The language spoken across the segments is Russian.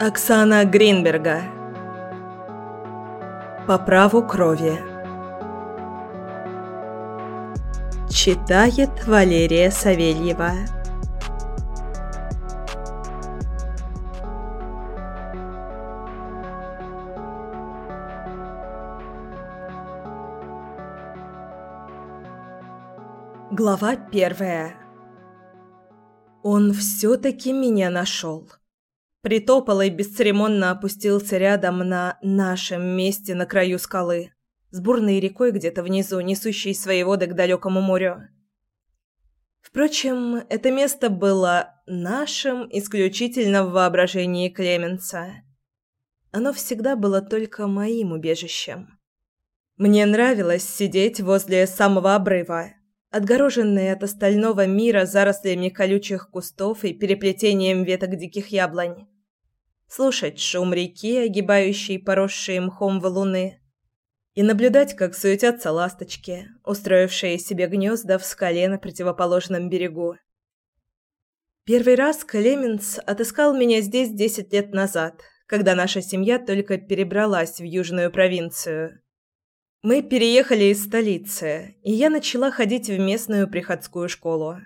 Оксана Гринберга. По праву крови. Читает Валерия Савельева. Глава первая. Он все-таки меня нашел. Притопал и бесцеремонно опустился рядом на нашем месте на краю скалы, с бурной рекой где-то внизу, несущей свои воды к далекому морю. Впрочем, это место было нашим исключительно в воображении Клеменса. Оно всегда было только моим убежищем. Мне нравилось сидеть возле самого обрыва, отгороженные от остального мира зарослями колючих кустов и переплетением веток диких яблонь слушать шум реки, огибающей поросшие мхом валуны, и наблюдать, как суетятся ласточки, устроившие себе гнезда в скале на противоположном берегу. Первый раз Клеменс отыскал меня здесь десять лет назад, когда наша семья только перебралась в южную провинцию. Мы переехали из столицы, и я начала ходить в местную приходскую школу.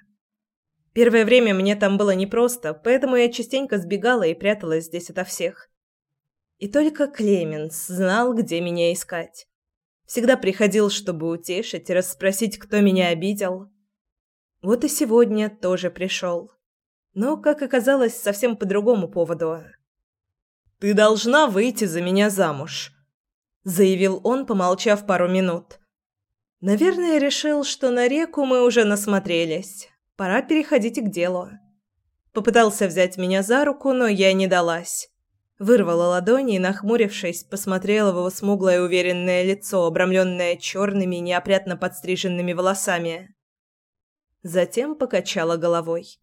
Первое время мне там было непросто, поэтому я частенько сбегала и пряталась здесь ото всех. И только Клеменс знал, где меня искать. Всегда приходил, чтобы утешить расспросить, кто меня обидел. Вот и сегодня тоже пришел. Но, как оказалось, совсем по другому поводу. «Ты должна выйти за меня замуж», — заявил он, помолчав пару минут. Наверное, решил, что на реку мы уже насмотрелись. Пора переходить к делу. Попытался взять меня за руку, но я не далась. Вырвала ладони и, нахмурившись, посмотрела в его смуглое уверенное лицо, обрамленное черными, неопрятно подстриженными волосами. Затем покачала головой.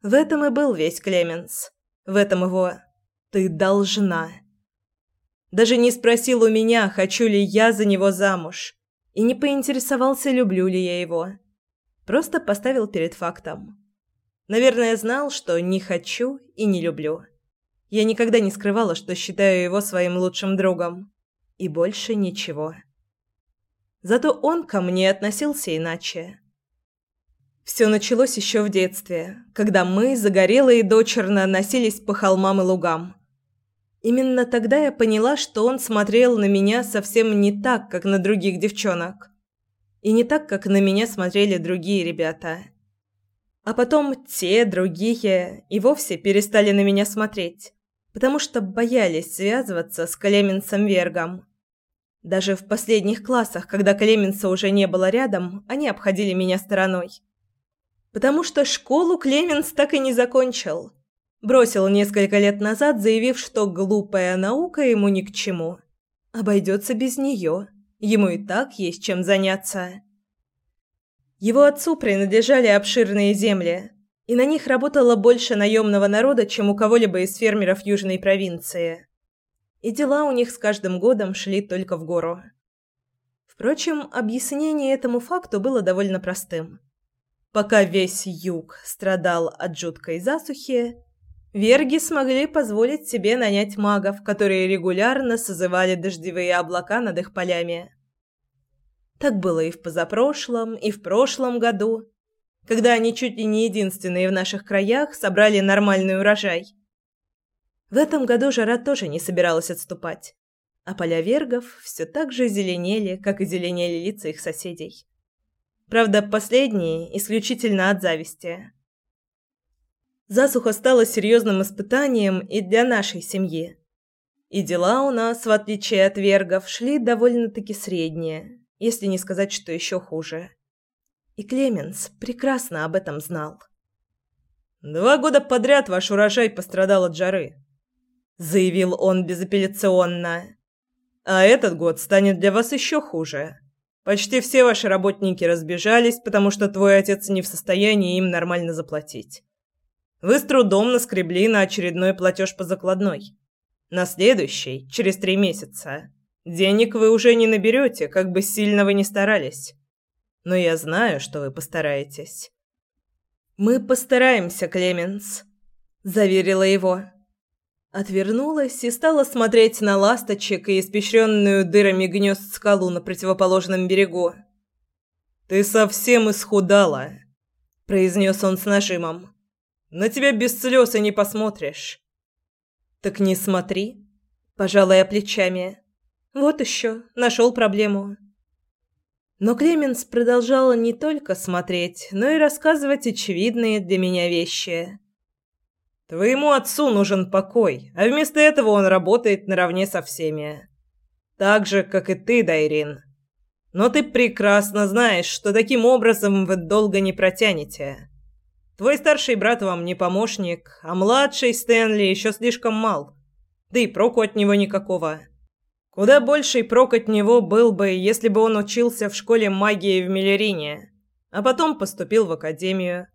В этом и был весь Клеменс. В этом его «ты должна». Даже не спросил у меня, хочу ли я за него замуж, и не поинтересовался, люблю ли я его. Просто поставил перед фактом. Наверное, знал, что не хочу и не люблю. Я никогда не скрывала, что считаю его своим лучшим другом. И больше ничего. Зато он ко мне относился иначе. Все началось еще в детстве, когда мы, загорелые дочерно, носились по холмам и лугам. Именно тогда я поняла, что он смотрел на меня совсем не так, как на других девчонок. И не так, как на меня смотрели другие ребята. А потом те, другие, и вовсе перестали на меня смотреть, потому что боялись связываться с Клеменсом Вергом. Даже в последних классах, когда Клеменса уже не было рядом, они обходили меня стороной. Потому что школу Клеменс так и не закончил. Бросил несколько лет назад, заявив, что глупая наука ему ни к чему. Обойдется без нее. Ему и так есть чем заняться. Его отцу принадлежали обширные земли, и на них работало больше наемного народа, чем у кого-либо из фермеров южной провинции. И дела у них с каждым годом шли только в гору. Впрочем, объяснение этому факту было довольно простым. Пока весь юг страдал от жуткой засухи, Верги смогли позволить себе нанять магов, которые регулярно созывали дождевые облака над их полями. Так было и в позапрошлом, и в прошлом году, когда они чуть ли не единственные в наших краях собрали нормальный урожай. В этом году жара тоже не собиралась отступать, а поля вергов все так же зеленели, как и зеленели лица их соседей. Правда, последние исключительно от зависти. Засуха стала серьезным испытанием и для нашей семьи. И дела у нас, в отличие от вергов, шли довольно-таки средние, если не сказать, что еще хуже. И Клеменс прекрасно об этом знал. «Два года подряд ваш урожай пострадал от жары», — заявил он безапелляционно. «А этот год станет для вас еще хуже. Почти все ваши работники разбежались, потому что твой отец не в состоянии им нормально заплатить. Вы с трудом наскребли на очередной платеж по закладной. На следующий, через три месяца, денег вы уже не наберете, как бы сильно вы ни старались. Но я знаю, что вы постараетесь. «Мы постараемся, Клеменс», — заверила его. Отвернулась и стала смотреть на ласточек и испещренную дырами гнезд скалу на противоположном берегу. «Ты совсем исхудала», — произнес он с нажимом. «На тебя без слез и не посмотришь». «Так не смотри», — пожала я плечами. «Вот еще, нашел проблему». Но Клеменс продолжал не только смотреть, но и рассказывать очевидные для меня вещи. Твоему отцу нужен покой, а вместо этого он работает наравне со всеми. Так же, как и ты, Дайрин. Но ты прекрасно знаешь, что таким образом вы долго не протянете. Твой старший брат вам не помощник, а младший Стэнли еще слишком мал. Да и проку от него никакого. Куда больший прок от него был бы, если бы он учился в школе магии в Миллерине, а потом поступил в академию.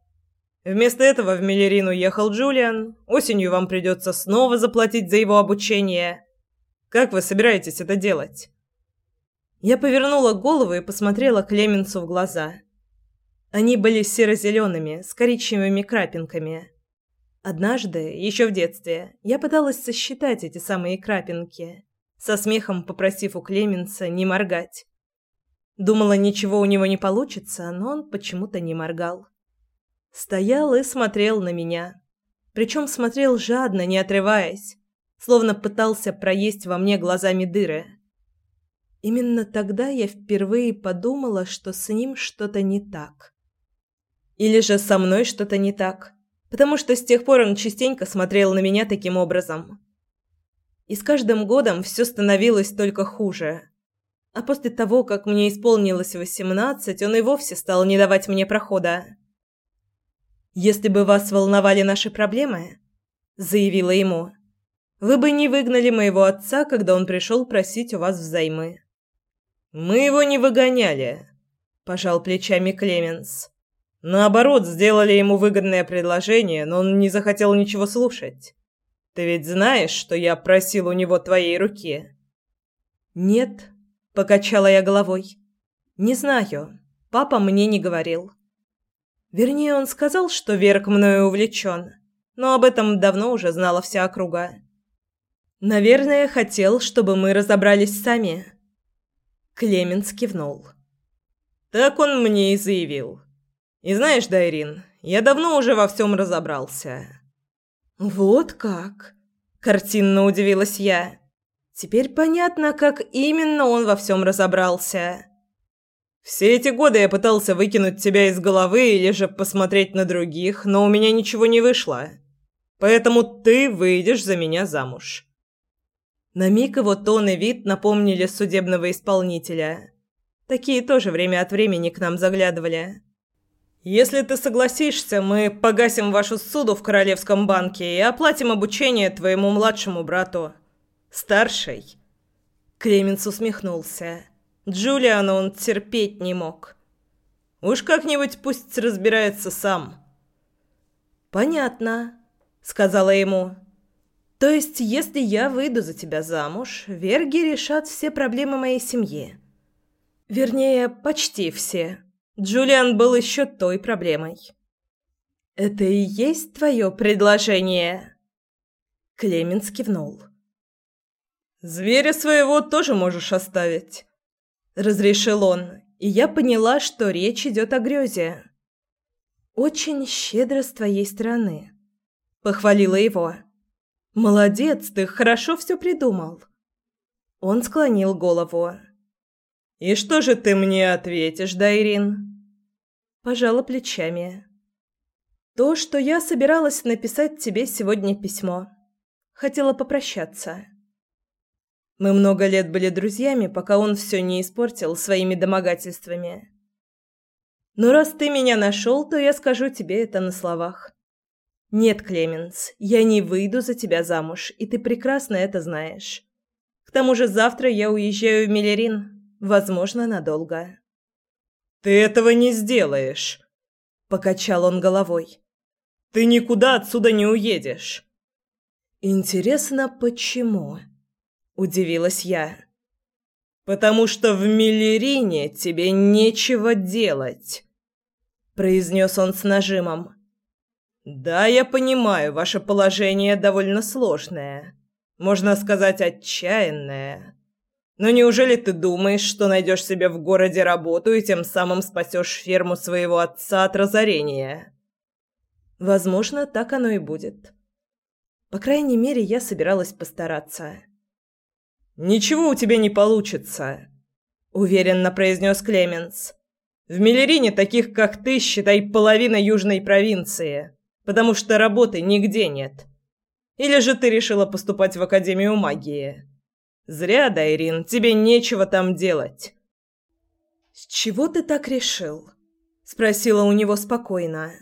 Вместо этого в Миллерин уехал Джулиан. Осенью вам придется снова заплатить за его обучение. Как вы собираетесь это делать?» Я повернула голову и посмотрела Клеменсу в глаза. Они были серо-зелеными, с коричневыми крапинками. Однажды, еще в детстве, я пыталась сосчитать эти самые крапинки, со смехом попросив у Клеменса не моргать. Думала, ничего у него не получится, но он почему-то не моргал. Стоял и смотрел на меня. Причем смотрел жадно, не отрываясь, словно пытался проесть во мне глазами дыры. Именно тогда я впервые подумала, что с ним что-то не так. Или же со мной что-то не так, потому что с тех пор он частенько смотрел на меня таким образом. И с каждым годом все становилось только хуже. А после того, как мне исполнилось восемнадцать, он и вовсе стал не давать мне прохода. «Если бы вас волновали наши проблемы», — заявила ему, — «вы бы не выгнали моего отца, когда он пришел просить у вас взаймы». «Мы его не выгоняли», — пожал плечами Клеменс. «Наоборот, сделали ему выгодное предложение, но он не захотел ничего слушать. Ты ведь знаешь, что я просил у него твоей руки?» «Нет», — покачала я головой. «Не знаю. Папа мне не говорил». Вернее, он сказал, что Верк мною увлечен, но об этом давно уже знала вся округа. Наверное, хотел, чтобы мы разобрались сами. Клеменс кивнул. Так он мне и заявил. И знаешь, Дайрин, я давно уже во всем разобрался. Вот как? Картинно удивилась я. Теперь понятно, как именно он во всем разобрался. Все эти годы я пытался выкинуть тебя из головы или же посмотреть на других, но у меня ничего не вышло. Поэтому ты выйдешь за меня замуж. На миг его тон и вид напомнили судебного исполнителя. Такие тоже время от времени к нам заглядывали. Если ты согласишься, мы погасим вашу суду в Королевском банке и оплатим обучение твоему младшему брату. Старший. Клеменс усмехнулся. Джулиана он терпеть не мог. Уж как-нибудь пусть разбирается сам. Понятно, сказала ему. То есть, если я выйду за тебя замуж, верги решат все проблемы моей семьи. Вернее, почти все. Джулиан был еще той проблемой. Это и есть твое предложение? Клеменс кивнул. Зверя своего тоже можешь оставить разрешил он, и я поняла, что речь идет о грезе. Очень щедро с твоей стороны, похвалила его. Молодец, ты хорошо все придумал. Он склонил голову. И что же ты мне ответишь, Дайрин? Пожала плечами. То, что я собиралась написать тебе сегодня письмо. Хотела попрощаться. Мы много лет были друзьями, пока он все не испортил своими домогательствами. Но раз ты меня нашел, то я скажу тебе это на словах. Нет, Клеменс, я не выйду за тебя замуж, и ты прекрасно это знаешь. К тому же завтра я уезжаю в Миллерин, возможно, надолго. Ты этого не сделаешь, покачал он головой. Ты никуда отсюда не уедешь. Интересно, почему? удивилась я. Потому что в Миллерине тебе нечего делать, произнес он с нажимом. Да, я понимаю, ваше положение довольно сложное. Можно сказать, отчаянное. Но неужели ты думаешь, что найдешь себе в городе работу и тем самым спасешь ферму своего отца от разорения? Возможно, так оно и будет. По крайней мере, я собиралась постараться. Ничего у тебя не получится, уверенно произнес Клеменс. В Миллерине таких, как ты, считай половина южной провинции, потому что работы нигде нет. Или же ты решила поступать в Академию магии? Зря, Дайрин, тебе нечего там делать. С чего ты так решил? спросила у него спокойно.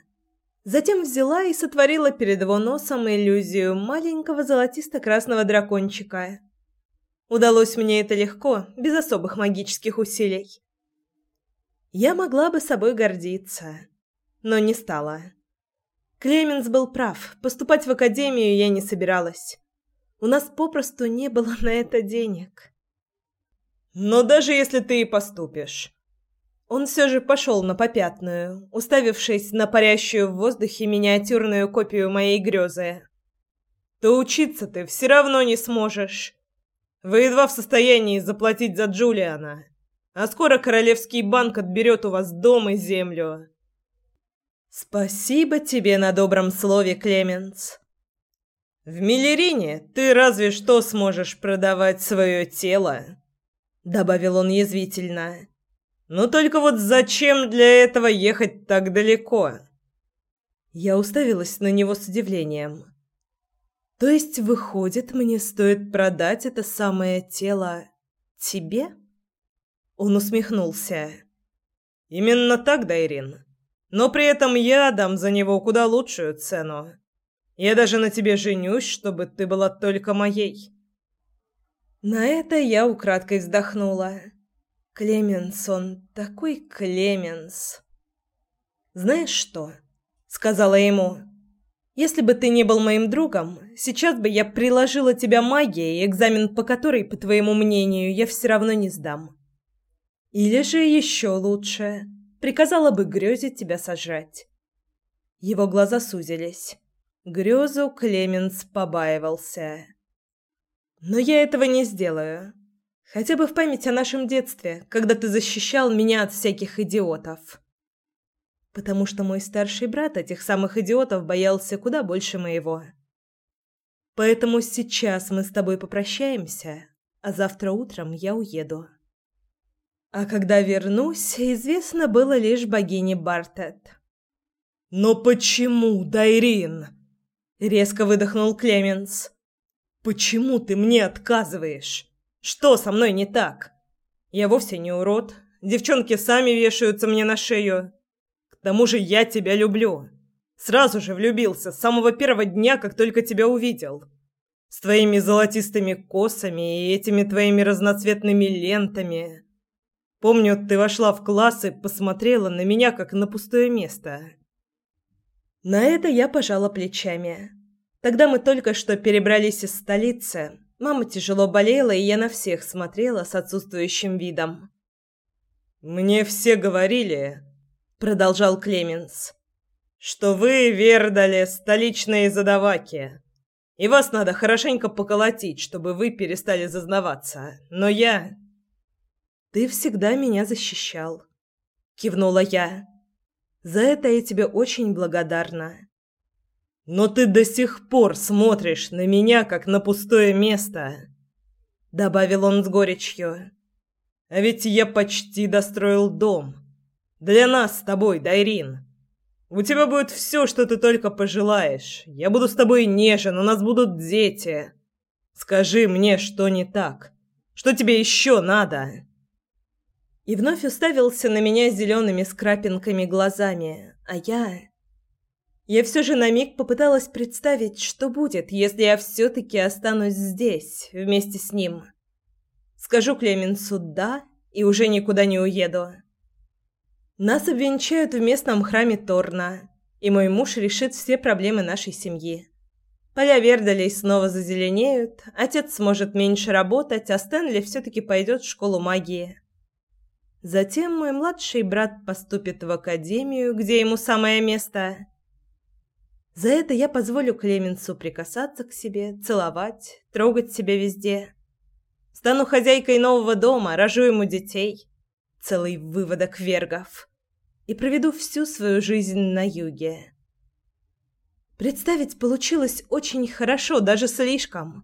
Затем взяла и сотворила перед его носом иллюзию маленького золотисто-красного дракончика. Удалось мне это легко, без особых магических усилий. Я могла бы собой гордиться, но не стала. Клеменс был прав, поступать в академию я не собиралась. У нас попросту не было на это денег. Но даже если ты и поступишь, он все же пошел на попятную, уставившись на парящую в воздухе миниатюрную копию моей грезы. То учиться ты все равно не сможешь. Вы едва в состоянии заплатить за Джулиана, а скоро Королевский банк отберет у вас дом и землю. Спасибо тебе на добром слове, Клеменс. В Миллерине ты разве что сможешь продавать свое тело, добавил он язвительно. Но только вот зачем для этого ехать так далеко? Я уставилась на него с удивлением. То есть, выходит, мне стоит продать это самое тело тебе? Он усмехнулся. Именно так, Дайрин. Но при этом я дам за него куда лучшую цену. Я даже на тебе женюсь, чтобы ты была только моей. На это я украдкой вздохнула. Клеменс он такой Клеменс. Знаешь что? сказала ему. Если бы ты не был моим другом, сейчас бы я приложила тебя магией, экзамен по которой, по твоему мнению, я все равно не сдам. Или же еще лучше, приказала бы грёзе тебя сожрать. Его глаза сузились. Грёзу Клеменс побаивался. Но я этого не сделаю. Хотя бы в память о нашем детстве, когда ты защищал меня от всяких идиотов. Потому что мой старший брат этих самых идиотов боялся куда больше моего. Поэтому сейчас мы с тобой попрощаемся, а завтра утром я уеду. А когда вернусь, известно было лишь богине Бартет. «Но почему, Дайрин?» — резко выдохнул Клеменс. «Почему ты мне отказываешь?» Что со мной не так? Я вовсе не урод. Девчонки сами вешаются мне на шею. К тому же я тебя люблю. Сразу же влюбился с самого первого дня, как только тебя увидел. С твоими золотистыми косами и этими твоими разноцветными лентами. Помню, ты вошла в класс и посмотрела на меня, как на пустое место. На это я пожала плечами. Тогда мы только что перебрались из столицы, Мама тяжело болела, и я на всех смотрела с отсутствующим видом. «Мне все говорили», — продолжал Клеменс, «что вы, Вердали, столичные задаваки, и вас надо хорошенько поколотить, чтобы вы перестали зазнаваться. Но я...» «Ты всегда меня защищал», — кивнула я. «За это я тебе очень благодарна». Но ты до сих пор смотришь на меня, как на пустое место», — добавил он с горечью. «А ведь я почти достроил дом. Для нас с тобой, Дайрин. У тебя будет все, что ты только пожелаешь. Я буду с тобой нежен, у нас будут дети. Скажи мне, что не так. Что тебе еще надо?» И вновь уставился на меня зелеными скрапинками глазами, а я... Я все же на миг попыталась представить, что будет, если я все-таки останусь здесь, вместе с ним. Скажу Клеменсу «да» и уже никуда не уеду. Нас обвенчают в местном храме Торна, и мой муж решит все проблемы нашей семьи. Поля Вердалей снова зазеленеют, отец сможет меньше работать, а Стэнли все-таки пойдет в школу магии. Затем мой младший брат поступит в академию, где ему самое место – За это я позволю Клеменсу прикасаться к себе, целовать, трогать себя везде. Стану хозяйкой нового дома, рожу ему детей. Целый выводок вергов. И проведу всю свою жизнь на юге. Представить получилось очень хорошо, даже слишком.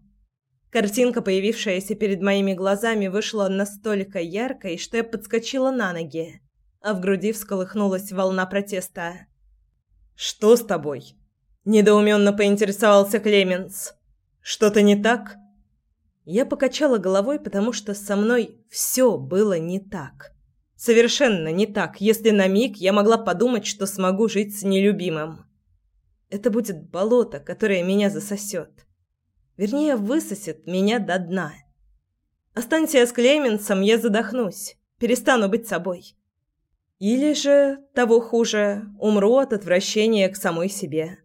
Картинка, появившаяся перед моими глазами, вышла настолько яркой, что я подскочила на ноги, а в груди всколыхнулась волна протеста. «Что с тобой?» – недоуменно поинтересовался Клеменс. «Что-то не так?» Я покачала головой, потому что со мной все было не так. Совершенно не так, если на миг я могла подумать, что смогу жить с нелюбимым. Это будет болото, которое меня засосет. Вернее, высосет меня до дна. Останься я с Клеменсом, я задохнусь, перестану быть собой. Или же, того хуже, умру от отвращения к самой себе.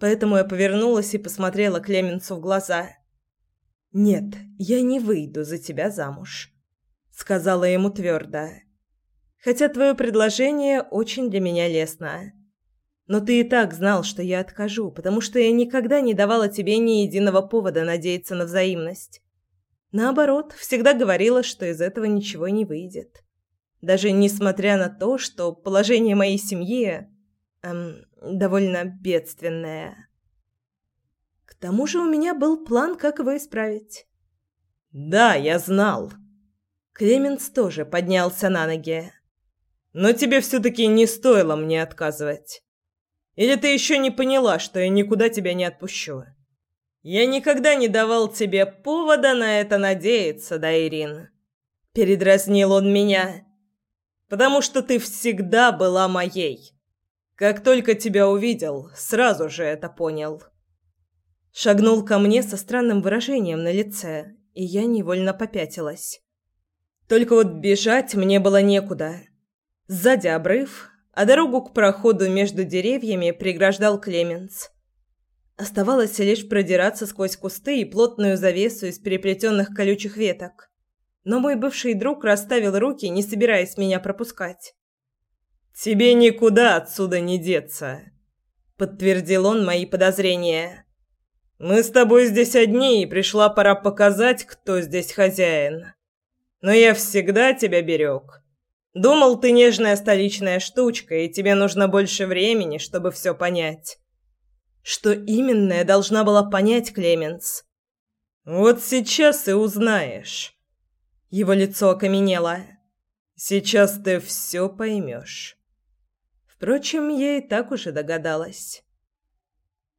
Поэтому я повернулась и посмотрела Клеменсу в глаза. «Нет, я не выйду за тебя замуж», — сказала ему твердо. «Хотя твое предложение очень для меня лестно. Но ты и так знал, что я откажу, потому что я никогда не давала тебе ни единого повода надеяться на взаимность. Наоборот, всегда говорила, что из этого ничего не выйдет. Даже несмотря на то, что положение моей семьи эм, довольно бедственное. К тому же у меня был план, как его исправить. Да, я знал. Клеменс тоже поднялся на ноги. Но тебе все таки не стоило мне отказывать. Или ты еще не поняла, что я никуда тебя не отпущу? Я никогда не давал тебе повода на это надеяться, да, Ирин? Передразнил он меня. Потому что ты всегда была моей. Как только тебя увидел, сразу же это понял. Шагнул ко мне со странным выражением на лице, и я невольно попятилась. Только вот бежать мне было некуда. Сзади обрыв, а дорогу к проходу между деревьями преграждал Клеменс. Оставалось лишь продираться сквозь кусты и плотную завесу из переплетенных колючих веток. Но мой бывший друг расставил руки, не собираясь меня пропускать. «Тебе никуда отсюда не деться», — подтвердил он мои подозрения. «Мы с тобой здесь одни, и пришла пора показать, кто здесь хозяин. Но я всегда тебя берег. Думал, ты нежная столичная штучка, и тебе нужно больше времени, чтобы все понять. Что именно я должна была понять, Клеменс? Вот сейчас и узнаешь. Его лицо окаменело. Сейчас ты все поймешь. Впрочем, я и так уже догадалась.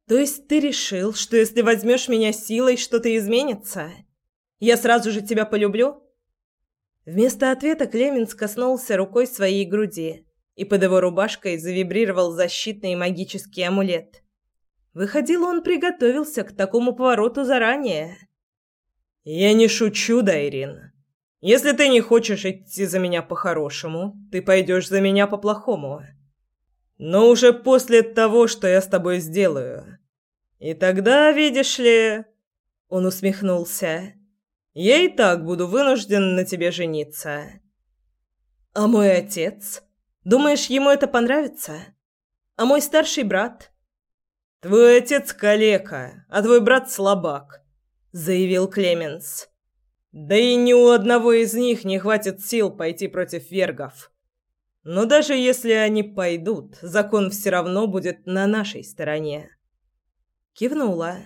То есть ты решил, что если возьмешь меня силой, что-то изменится? Я сразу же тебя полюблю? Вместо ответа Клеменс коснулся рукой своей груди, и под его рубашкой завибрировал защитный магический амулет. Выходил, он приготовился к такому повороту заранее. «Я не шучу, Дайрин. Если ты не хочешь идти за меня по-хорошему, ты пойдешь за меня по-плохому. Но уже после того, что я с тобой сделаю. И тогда, видишь ли...» Он усмехнулся. Я и так буду вынужден на тебе жениться. А мой отец? Думаешь, ему это понравится? А мой старший брат? Твой отец калека, а твой брат слабак, заявил Клеменс. Да и ни у одного из них не хватит сил пойти против вергов. Но даже если они пойдут, закон все равно будет на нашей стороне. Кивнула.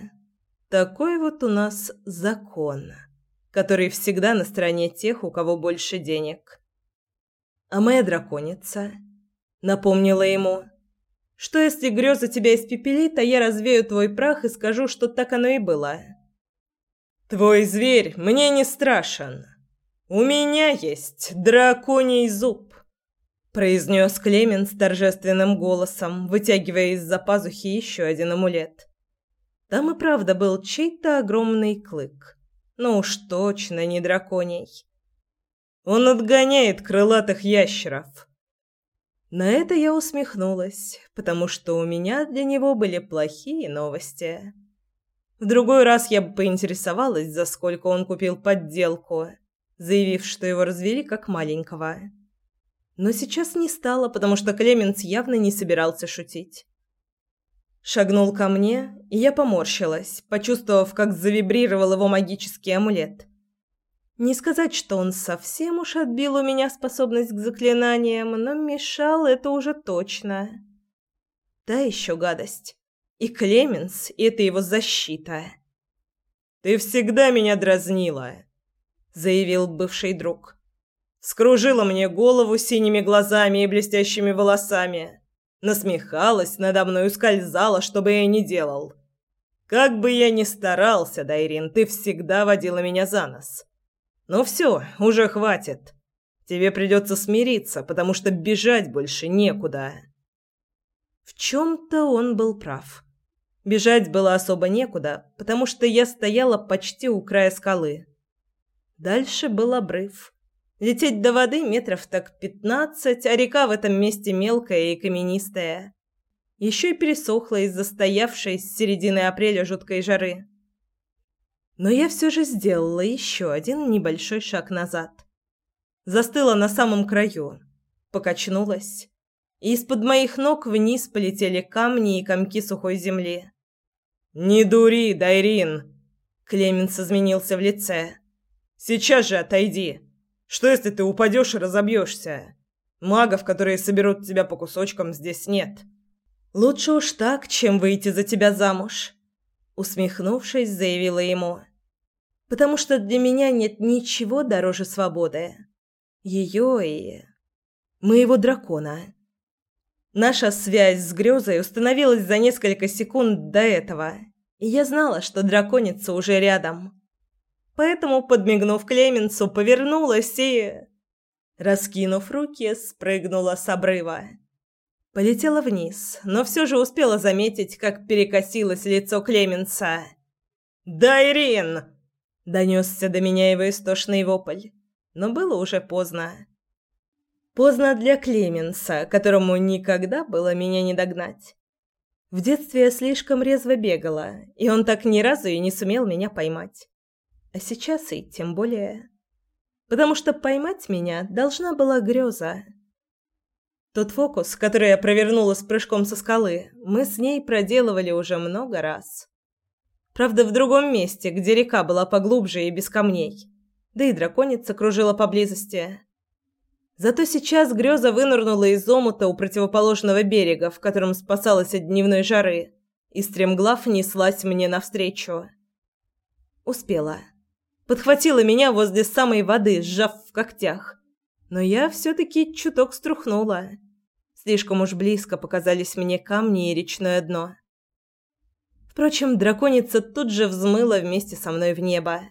Такой вот у нас закон который всегда на стороне тех, у кого больше денег. А моя драконица напомнила ему, что если греза тебя испепелит, а я развею твой прах и скажу, что так оно и было. Твой зверь мне не страшен. У меня есть драконий зуб, произнес Клеменс торжественным голосом, вытягивая из-за пазухи еще один амулет. Там и правда был чей-то огромный клык. Ну уж точно не драконий. Он отгоняет крылатых ящеров. На это я усмехнулась, потому что у меня для него были плохие новости. В другой раз я бы поинтересовалась, за сколько он купил подделку, заявив, что его развели как маленького. Но сейчас не стало, потому что Клеменс явно не собирался шутить. Шагнул ко мне, и я поморщилась, почувствовав, как завибрировал его магический амулет. Не сказать, что он совсем уж отбил у меня способность к заклинаниям, но мешал это уже точно. Та еще гадость. И Клеменс, и это его защита. «Ты всегда меня дразнила», — заявил бывший друг. Скружила мне голову синими глазами и блестящими волосами. Насмехалась, надо мной ускользала, что бы я ни делал. Как бы я ни старался, Дайрин, ты всегда водила меня за нос. Ну все, уже хватит. Тебе придется смириться, потому что бежать больше некуда. В чем-то он был прав. Бежать было особо некуда, потому что я стояла почти у края скалы. Дальше был обрыв. Лететь до воды метров так пятнадцать, а река в этом месте мелкая и каменистая. Еще и пересохла из-за стоявшей с середины апреля жуткой жары. Но я все же сделала еще один небольшой шаг назад. Застыла на самом краю, покачнулась, и из-под моих ног вниз полетели камни и комки сухой земли. «Не дури, Дайрин!» Клеменс изменился в лице. «Сейчас же отойди! Что, если ты упадешь и разобьешься? Магов, которые соберут тебя по кусочкам, здесь нет». «Лучше уж так, чем выйти за тебя замуж», — усмехнувшись, заявила ему. «Потому что для меня нет ничего дороже свободы. Ее и... моего дракона». Наша связь с Грёзой установилась за несколько секунд до этого, и я знала, что драконица уже рядом. Поэтому, подмигнув Клеменсу, повернулась и... Раскинув руки, спрыгнула с обрыва. Полетела вниз, но все же успела заметить, как перекосилось лицо Клеменса. «Дайрин!» – донесся до меня его истошный вопль, но было уже поздно. Поздно для Клеменса, которому никогда было меня не догнать. В детстве я слишком резво бегала, и он так ни разу и не сумел меня поймать. А сейчас и тем более. Потому что поймать меня должна была греза. Тот фокус, который я провернула с прыжком со скалы, мы с ней проделывали уже много раз. Правда, в другом месте, где река была поглубже и без камней. Да и драконица кружила поблизости. Зато сейчас греза вынырнула из омута у противоположного берега, в котором спасалась от дневной жары, и стремглав неслась мне навстречу. Успела. Подхватила меня возле самой воды, сжав в когтях. Но я все-таки чуток струхнула. Слишком уж близко показались мне камни и речное дно. Впрочем, драконица тут же взмыла вместе со мной в небо.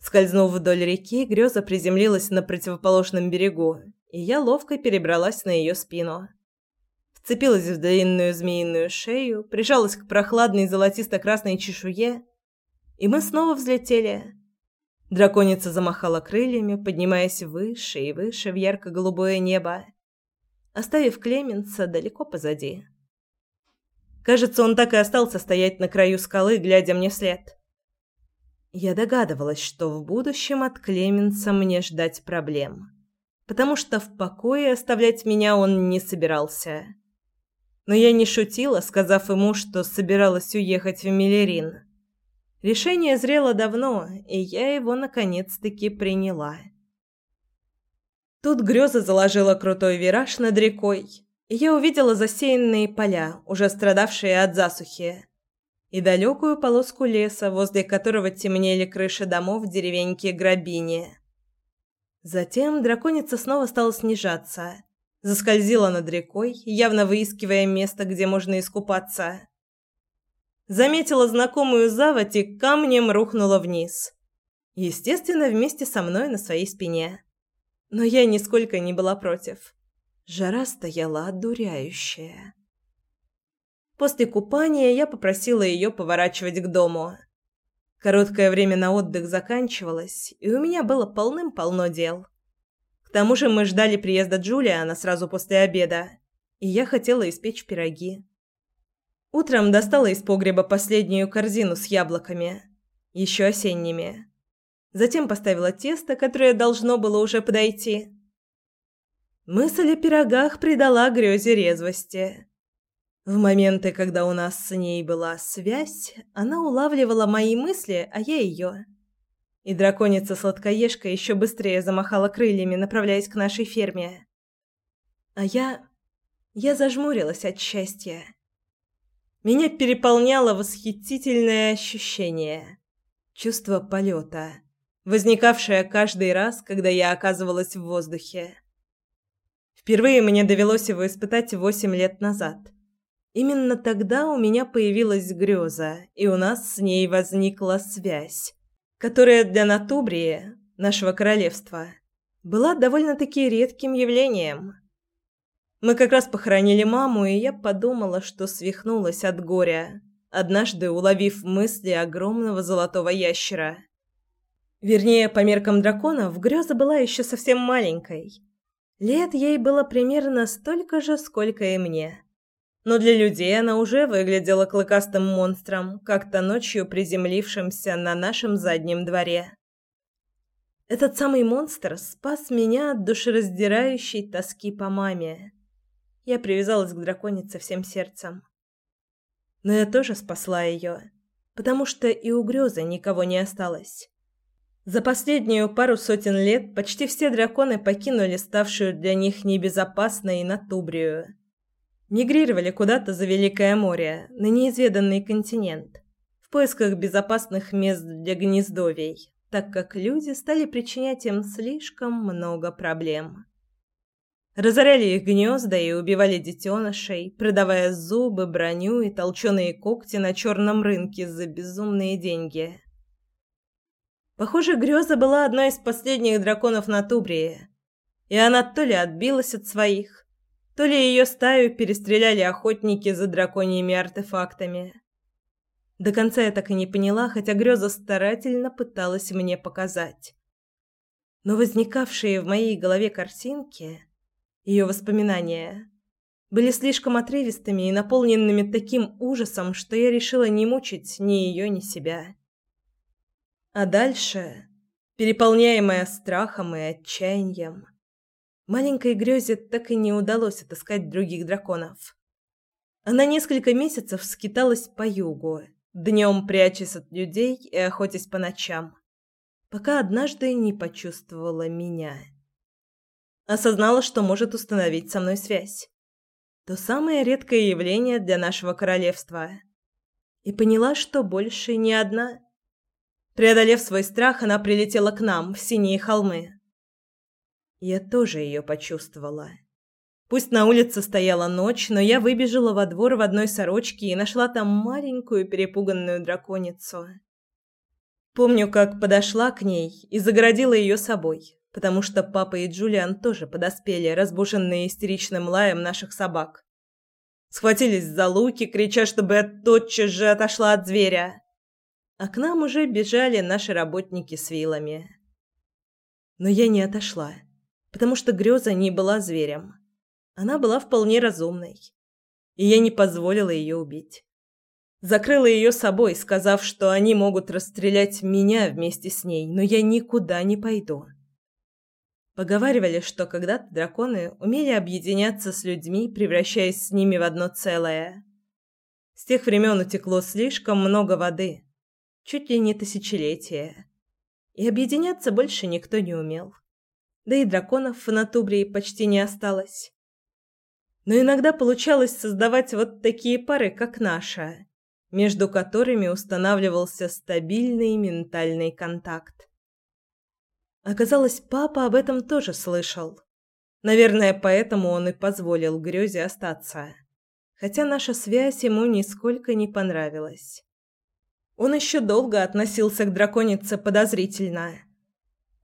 Скользнув вдоль реки, греза приземлилась на противоположном берегу, и я ловко перебралась на ее спину. Вцепилась в длинную змеиную шею, прижалась к прохладной золотисто-красной чешуе, и мы снова взлетели. Драконица замахала крыльями, поднимаясь выше и выше в ярко-голубое небо, оставив Клеменца далеко позади. Кажется, он так и остался стоять на краю скалы, глядя мне вслед. Я догадывалась, что в будущем от Клеменса мне ждать проблем, потому что в покое оставлять меня он не собирался. Но я не шутила, сказав ему, что собиралась уехать в Миллерин. Решение зрело давно, и я его наконец-таки приняла. Тут греза заложила крутой вираж над рекой, и я увидела засеянные поля, уже страдавшие от засухи и далекую полоску леса, возле которого темнели крыши домов деревеньки Грабини. Затем драконица снова стала снижаться, заскользила над рекой, явно выискивая место, где можно искупаться. Заметила знакомую заводь и камнем рухнула вниз. Естественно, вместе со мной на своей спине. Но я нисколько не была против. Жара стояла одуряющая. После купания я попросила ее поворачивать к дому. Короткое время на отдых заканчивалось, и у меня было полным-полно дел. К тому же мы ждали приезда Джулиана сразу после обеда, и я хотела испечь пироги. Утром достала из погреба последнюю корзину с яблоками, еще осенними. Затем поставила тесто, которое должно было уже подойти. Мысль о пирогах придала грёзе резвости. В моменты, когда у нас с ней была связь, она улавливала мои мысли, а я ее. И драконица-сладкоежка еще быстрее замахала крыльями, направляясь к нашей ферме. А я... я зажмурилась от счастья. Меня переполняло восхитительное ощущение. Чувство полета, возникавшее каждый раз, когда я оказывалась в воздухе. Впервые мне довелось его испытать восемь лет назад – Именно тогда у меня появилась греза, и у нас с ней возникла связь, которая для Натубрии, нашего королевства, была довольно-таки редким явлением. Мы как раз похоронили маму, и я подумала, что свихнулась от горя, однажды уловив мысли огромного золотого ящера. Вернее, по меркам драконов, греза была еще совсем маленькой. Лет ей было примерно столько же, сколько и мне но для людей она уже выглядела клыкастым монстром, как-то ночью приземлившимся на нашем заднем дворе. Этот самый монстр спас меня от душераздирающей тоски по маме. Я привязалась к драконице всем сердцем. Но я тоже спасла ее, потому что и у грезы никого не осталось. За последнюю пару сотен лет почти все драконы покинули ставшую для них небезопасной Натубрию мигрировали куда-то за Великое море, на неизведанный континент, в поисках безопасных мест для гнездовий, так как люди стали причинять им слишком много проблем. Разоряли их гнезда и убивали детенышей, продавая зубы, броню и толченые когти на черном рынке за безумные деньги. Похоже, Греза была одной из последних драконов на Тубрии, и она то ли отбилась от своих, то ли ее стаю перестреляли охотники за драконьими артефактами. До конца я так и не поняла, хотя греза старательно пыталась мне показать. Но возникавшие в моей голове картинки, ее воспоминания, были слишком отрывистыми и наполненными таким ужасом, что я решила не мучить ни ее, ни себя. А дальше, переполняемая страхом и отчаянием, Маленькой Грёзе так и не удалось отыскать других драконов. Она несколько месяцев скиталась по югу, днем прячась от людей и охотясь по ночам, пока однажды не почувствовала меня. Осознала, что может установить со мной связь. То самое редкое явление для нашего королевства. И поняла, что больше не одна. Преодолев свой страх, она прилетела к нам, в синие холмы. Я тоже ее почувствовала. Пусть на улице стояла ночь, но я выбежала во двор в одной сорочке и нашла там маленькую перепуганную драконицу. Помню, как подошла к ней и загородила ее собой, потому что папа и Джулиан тоже подоспели, разбуженные истеричным лаем наших собак. Схватились за луки, крича, чтобы я тотчас же отошла от зверя. А к нам уже бежали наши работники с вилами. Но я не отошла потому что греза не была зверем. Она была вполне разумной. И я не позволила ее убить. Закрыла ее собой, сказав, что они могут расстрелять меня вместе с ней, но я никуда не пойду. Поговаривали, что когда-то драконы умели объединяться с людьми, превращаясь с ними в одно целое. С тех времен утекло слишком много воды, чуть ли не тысячелетия, и объединяться больше никто не умел да и драконов в Натубрии почти не осталось. Но иногда получалось создавать вот такие пары, как наша, между которыми устанавливался стабильный ментальный контакт. Оказалось, папа об этом тоже слышал. Наверное, поэтому он и позволил Грёзе остаться. Хотя наша связь ему нисколько не понравилась. Он еще долго относился к драконице подозрительно –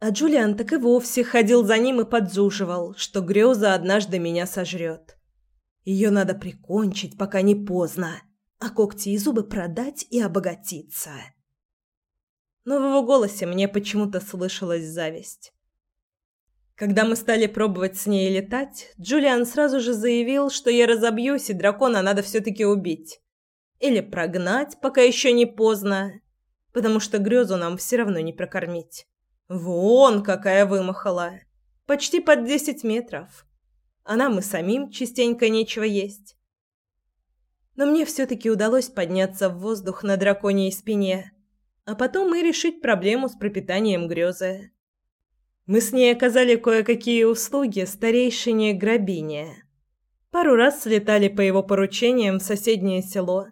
а Джулиан так и вовсе ходил за ним и подзуживал, что греза однажды меня сожрет. Ее надо прикончить, пока не поздно, а когти и зубы продать и обогатиться. Но в его голосе мне почему-то слышалась зависть. Когда мы стали пробовать с ней летать, Джулиан сразу же заявил, что я разобьюсь, и дракона надо все-таки убить. Или прогнать, пока еще не поздно, потому что грезу нам все равно не прокормить. Вон какая вымахала. Почти под десять метров. А нам и самим частенько нечего есть. Но мне все-таки удалось подняться в воздух на драконьей спине, а потом и решить проблему с пропитанием грезы. Мы с ней оказали кое-какие услуги старейшине Грабине. Пару раз слетали по его поручениям в соседнее село,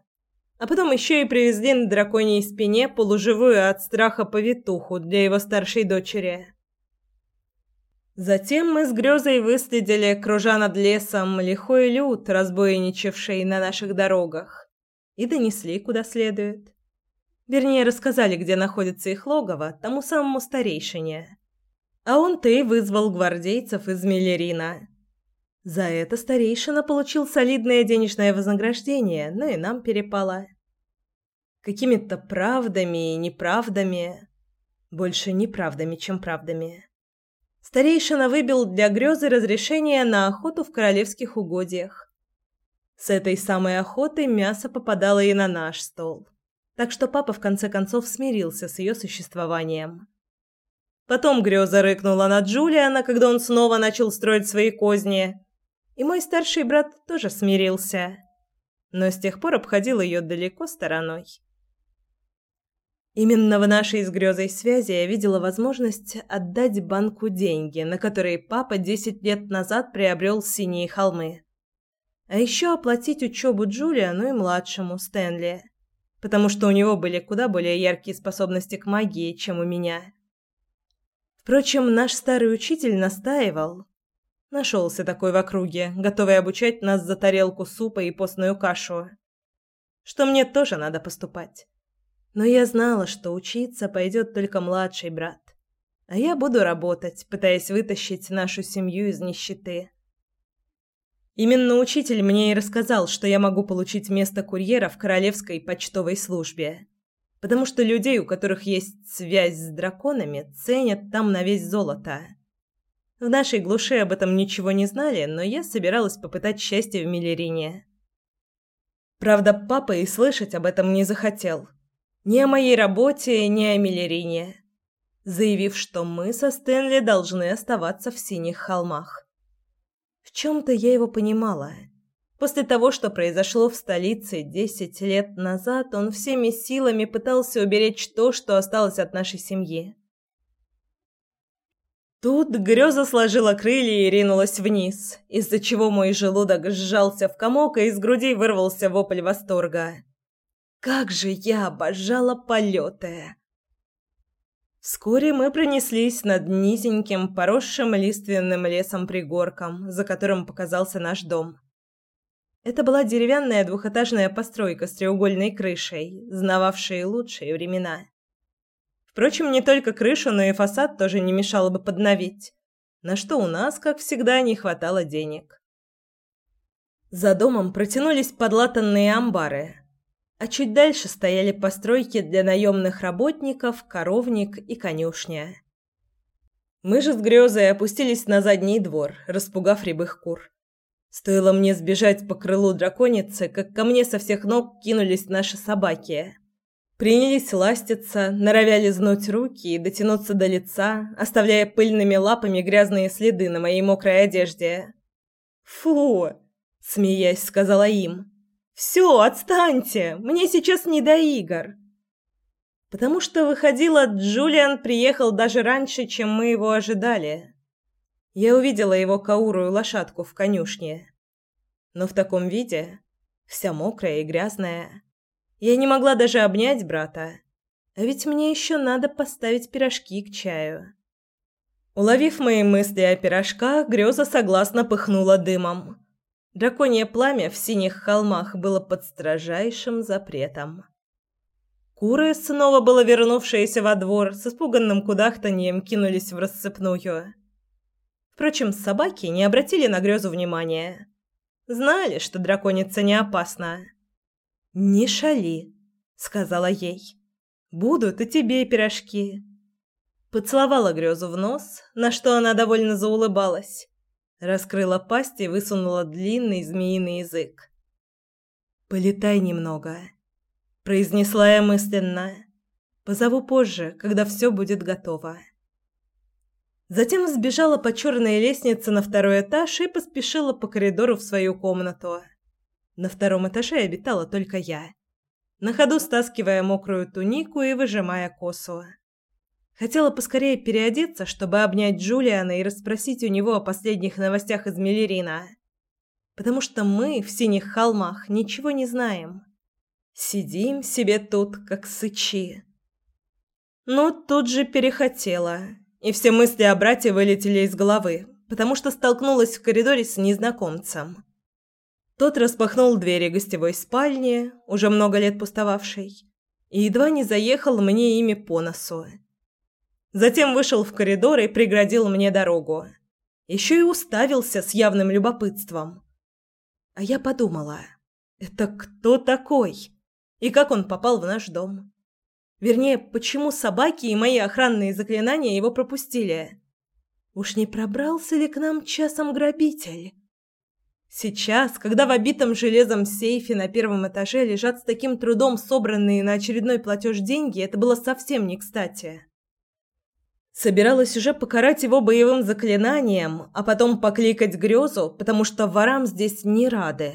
а потом еще и привезли на драконьей спине полуживую от страха повитуху для его старшей дочери. Затем мы с грезой выследили, кружа над лесом, лихой люд, разбойничавший на наших дорогах, и донесли куда следует. Вернее, рассказали, где находится их логово, тому самому старейшине. А он-то и вызвал гвардейцев из Миллерина. За это старейшина получил солидное денежное вознаграждение, но и нам перепало. Какими-то правдами и неправдами, больше неправдами, чем правдами. Старейшина выбил для грезы разрешение на охоту в королевских угодьях. С этой самой охотой мясо попадало и на наш стол. Так что папа в конце концов смирился с ее существованием. Потом греза рыкнула на Джулиана, когда он снова начал строить свои козни. И мой старший брат тоже смирился. Но с тех пор обходил ее далеко стороной. Именно в нашей с грезой связи я видела возможность отдать банку деньги, на которые папа десять лет назад приобрел синие холмы. А еще оплатить учебу Джулиану и младшему, Стэнли, потому что у него были куда более яркие способности к магии, чем у меня. Впрочем, наш старый учитель настаивал. Нашелся такой в округе, готовый обучать нас за тарелку супа и постную кашу. Что мне тоже надо поступать. Но я знала, что учиться пойдет только младший брат. А я буду работать, пытаясь вытащить нашу семью из нищеты. Именно учитель мне и рассказал, что я могу получить место курьера в королевской почтовой службе. Потому что людей, у которых есть связь с драконами, ценят там на весь золото. В нашей глуши об этом ничего не знали, но я собиралась попытать счастье в Миллерине. Правда, папа и слышать об этом не захотел. Ни о моей работе, ни о Миллерине. Заявив, что мы со Стэнли должны оставаться в Синих холмах. В чем-то я его понимала. После того, что произошло в столице десять лет назад, он всеми силами пытался уберечь то, что осталось от нашей семьи. Тут греза сложила крылья и ринулась вниз, из-за чего мой желудок сжался в комок, и из груди вырвался вопль восторга. Как же я обожала полеты! Вскоре мы пронеслись над низеньким, поросшим лиственным лесом пригорком, за которым показался наш дом. Это была деревянная двухэтажная постройка с треугольной крышей, знававшая лучшие времена. Впрочем, не только крышу, но и фасад тоже не мешало бы подновить, на что у нас, как всегда, не хватало денег. За домом протянулись подлатанные амбары, а чуть дальше стояли постройки для наемных работников, коровник и конюшня. Мы же с грезой опустились на задний двор, распугав рябых кур. Стоило мне сбежать по крылу драконицы, как ко мне со всех ног кинулись наши собаки. Принялись ластиться, норовя лизнуть руки и дотянуться до лица, оставляя пыльными лапами грязные следы на моей мокрой одежде. «Фу!» – смеясь, сказала им. «Все, отстаньте! Мне сейчас не до игр!» Потому что, выходило, Джулиан приехал даже раньше, чем мы его ожидали. Я увидела его каурую лошадку в конюшне. Но в таком виде, вся мокрая и грязная, я не могла даже обнять брата. А ведь мне еще надо поставить пирожки к чаю. Уловив мои мысли о пирожках, греза согласно пыхнула дымом. Драконье пламя в синих холмах было под строжайшим запретом. Куры, снова было вернувшиеся во двор, с испуганным кудахтаньем кинулись в рассыпную. Впрочем, собаки не обратили на грезу внимания. Знали, что драконица не опасна. «Не шали», — сказала ей. «Будут и тебе пирожки». Поцеловала грезу в нос, на что она довольно заулыбалась раскрыла пасть и высунула длинный змеиный язык. «Полетай немного», — произнесла я мысленно. «Позову позже, когда все будет готово». Затем сбежала по черной лестнице на второй этаж и поспешила по коридору в свою комнату. На втором этаже обитала только я, на ходу стаскивая мокрую тунику и выжимая косу. Хотела поскорее переодеться, чтобы обнять Джулиана и расспросить у него о последних новостях из Миллерина. Потому что мы в Синих холмах ничего не знаем. Сидим себе тут, как сычи. Но тут же перехотела, и все мысли о брате вылетели из головы, потому что столкнулась в коридоре с незнакомцем. Тот распахнул двери гостевой спальни, уже много лет пустовавшей, и едва не заехал мне ими по носу. Затем вышел в коридор и преградил мне дорогу. Еще и уставился с явным любопытством. А я подумала, это кто такой? И как он попал в наш дом? Вернее, почему собаки и мои охранные заклинания его пропустили? Уж не пробрался ли к нам часом грабитель? Сейчас, когда в обитом железом сейфе на первом этаже лежат с таким трудом собранные на очередной платеж деньги, это было совсем не кстати. Собиралась уже покарать его боевым заклинанием, а потом покликать грезу, потому что ворам здесь не рады.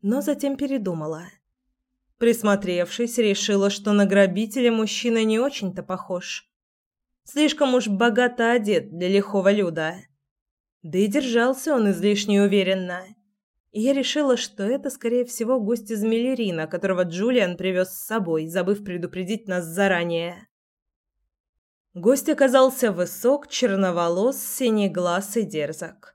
Но затем передумала. Присмотревшись, решила, что на грабителя мужчина не очень-то похож. Слишком уж богато одет для лихого люда. Да и держался он излишне уверенно. И я решила, что это, скорее всего, гость из Миллерина, которого Джулиан привез с собой, забыв предупредить нас заранее. Гость оказался высок, черноволос, синеглаз и дерзок.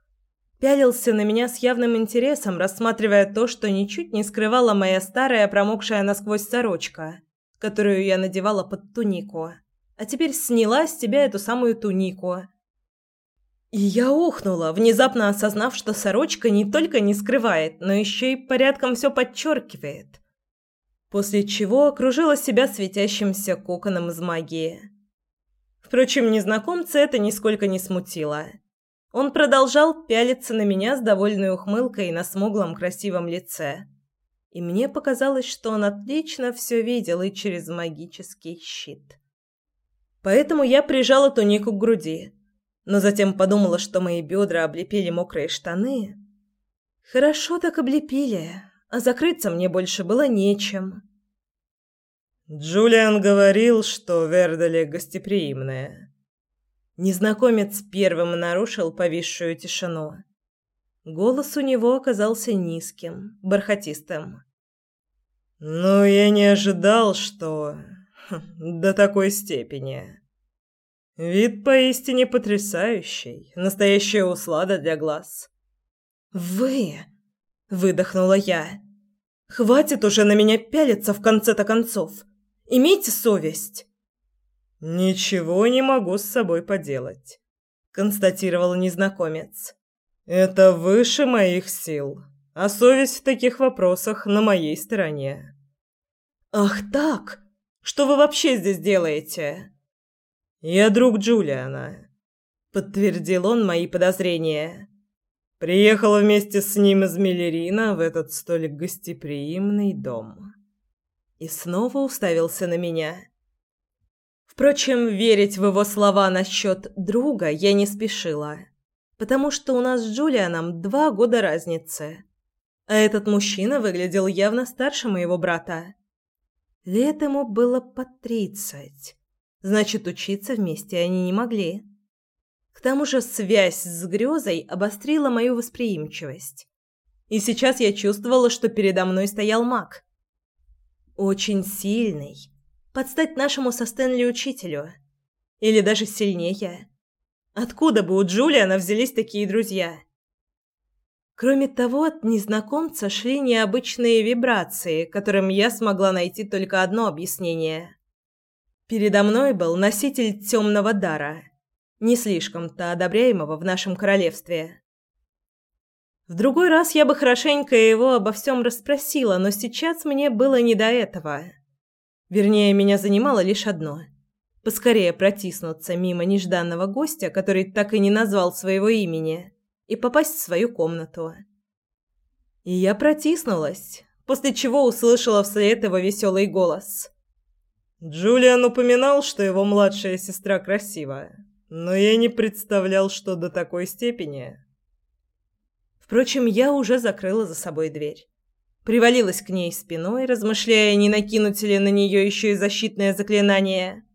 Пялился на меня с явным интересом, рассматривая то, что ничуть не скрывала моя старая промокшая насквозь сорочка, которую я надевала под тунику. А теперь сняла с тебя эту самую тунику. И я охнула, внезапно осознав, что сорочка не только не скрывает, но еще и порядком все подчеркивает. После чего окружила себя светящимся коконом из магии. Впрочем, незнакомца это нисколько не смутило. Он продолжал пялиться на меня с довольной ухмылкой на смуглом красивом лице. И мне показалось, что он отлично все видел и через магический щит. Поэтому я прижала тунику к груди, но затем подумала, что мои бедра облепили мокрые штаны. Хорошо так облепили, а закрыться мне больше было нечем. Джулиан говорил, что Вердали гостеприимная. Незнакомец первым нарушил повисшую тишину. Голос у него оказался низким, бархатистым. «Ну, я не ожидал, что... До такой степени. Вид поистине потрясающий, настоящая услада для глаз». «Вы...» — выдохнула я. «Хватит уже на меня пялиться в конце-то концов. Имейте совесть. Ничего не могу с собой поделать, констатировал незнакомец. Это выше моих сил, а совесть в таких вопросах на моей стороне. Ах так? Что вы вообще здесь делаете? Я друг Джулиана, подтвердил он мои подозрения. Приехал вместе с ним из Миллерина в этот столь гостеприимный дом и снова уставился на меня. Впрочем, верить в его слова насчет друга я не спешила, потому что у нас с Джулианом два года разницы, а этот мужчина выглядел явно старше моего брата. Лет ему было по тридцать, значит, учиться вместе они не могли. К тому же связь с грезой обострила мою восприимчивость. И сейчас я чувствовала, что передо мной стоял маг – очень сильный. Под стать нашему со Стэнли учителю. Или даже сильнее. Откуда бы у Джулиана взялись такие друзья? Кроме того, от незнакомца шли необычные вибрации, которым я смогла найти только одно объяснение. Передо мной был носитель темного дара, не слишком-то одобряемого в нашем королевстве. В другой раз я бы хорошенько его обо всем расспросила, но сейчас мне было не до этого. Вернее, меня занимало лишь одно – поскорее протиснуться мимо нежданного гостя, который так и не назвал своего имени, и попасть в свою комнату. И я протиснулась, после чего услышала вслед его веселый голос. Джулиан упоминал, что его младшая сестра красивая, но я не представлял, что до такой степени. Впрочем, я уже закрыла за собой дверь. привалилась к ней спиной, размышляя, не накинуть ли на нее еще и защитное заклинание.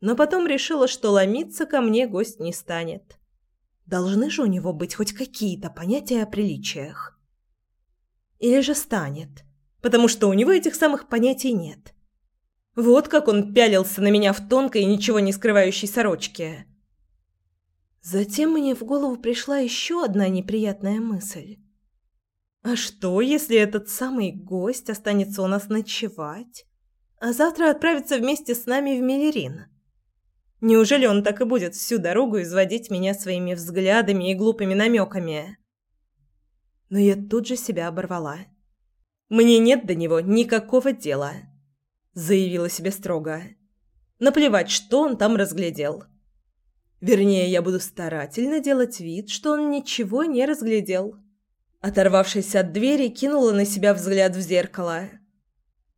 Но потом решила, что ломиться ко мне гость не станет. Должны же у него быть хоть какие-то понятия о приличиях. Или же станет, потому что у него этих самых понятий нет. Вот как он пялился на меня в тонкой, ничего не скрывающей сорочке. Затем мне в голову пришла еще одна неприятная мысль. А что, если этот самый гость останется у нас ночевать, а завтра отправится вместе с нами в Мелерин? Неужели он так и будет всю дорогу изводить меня своими взглядами и глупыми намеками? Но я тут же себя оборвала. «Мне нет до него никакого дела», — заявила себе строго. «Наплевать, что он там разглядел». Вернее, я буду старательно делать вид, что он ничего не разглядел. Оторвавшись от двери, кинула на себя взгляд в зеркало.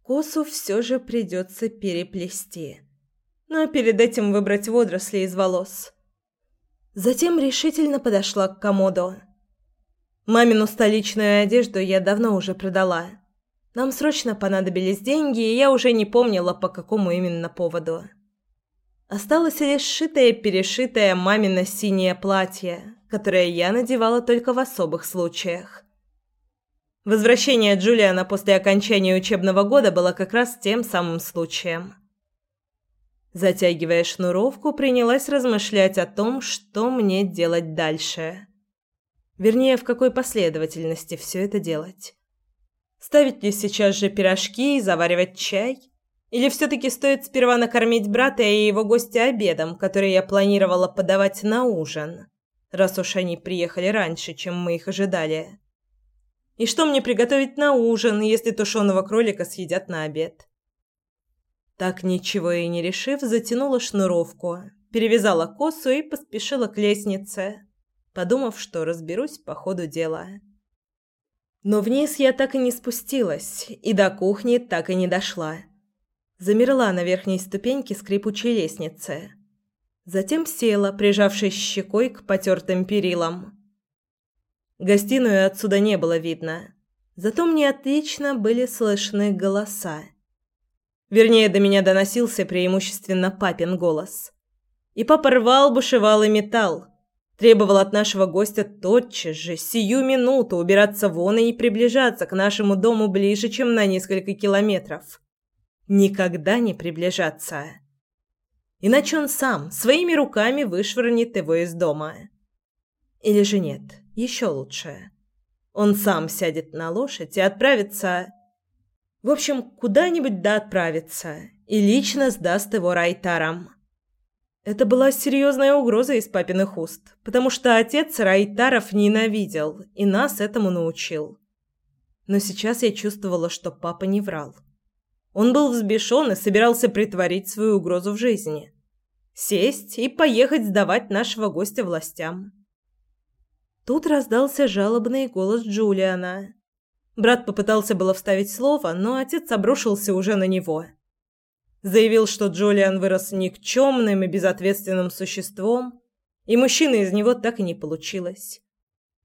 Косу все же придется переплести. Но перед этим выбрать водоросли из волос. Затем решительно подошла к комоду. Мамину столичную одежду я давно уже продала. Нам срочно понадобились деньги, и я уже не помнила, по какому именно поводу. Осталось лишь сшитое-перешитое мамино синее платье, которое я надевала только в особых случаях. Возвращение Джулиана после окончания учебного года было как раз тем самым случаем. Затягивая шнуровку, принялась размышлять о том, что мне делать дальше. Вернее, в какой последовательности все это делать. Ставить ли сейчас же пирожки и заваривать чай? Или все-таки стоит сперва накормить брата и его гостя обедом, который я планировала подавать на ужин, раз уж они приехали раньше, чем мы их ожидали? И что мне приготовить на ужин, если тушеного кролика съедят на обед? Так ничего и не решив, затянула шнуровку, перевязала косу и поспешила к лестнице, подумав, что разберусь по ходу дела. Но вниз я так и не спустилась, и до кухни так и не дошла замерла на верхней ступеньке скрипучей лестницы. Затем села, прижавшись щекой к потертым перилам. Гостиную отсюда не было видно, зато мне отлично были слышны голоса. Вернее, до меня доносился преимущественно папин голос. И папа рвал, бушевал и металл. Требовал от нашего гостя тотчас же, сию минуту, убираться вон и не приближаться к нашему дому ближе, чем на несколько километров никогда не приближаться. Иначе он сам своими руками вышвырнет его из дома. Или же нет, еще лучше. Он сам сядет на лошадь и отправится... В общем, куда-нибудь да отправится и лично сдаст его Райтарам. Это была серьезная угроза из папиных уст, потому что отец Райтаров ненавидел и нас этому научил. Но сейчас я чувствовала, что папа не врал. Он был взбешен и собирался притворить свою угрозу в жизни. Сесть и поехать сдавать нашего гостя властям. Тут раздался жалобный голос Джулиана. Брат попытался было вставить слово, но отец обрушился уже на него. Заявил, что Джулиан вырос никчемным и безответственным существом, и мужчина из него так и не получилось.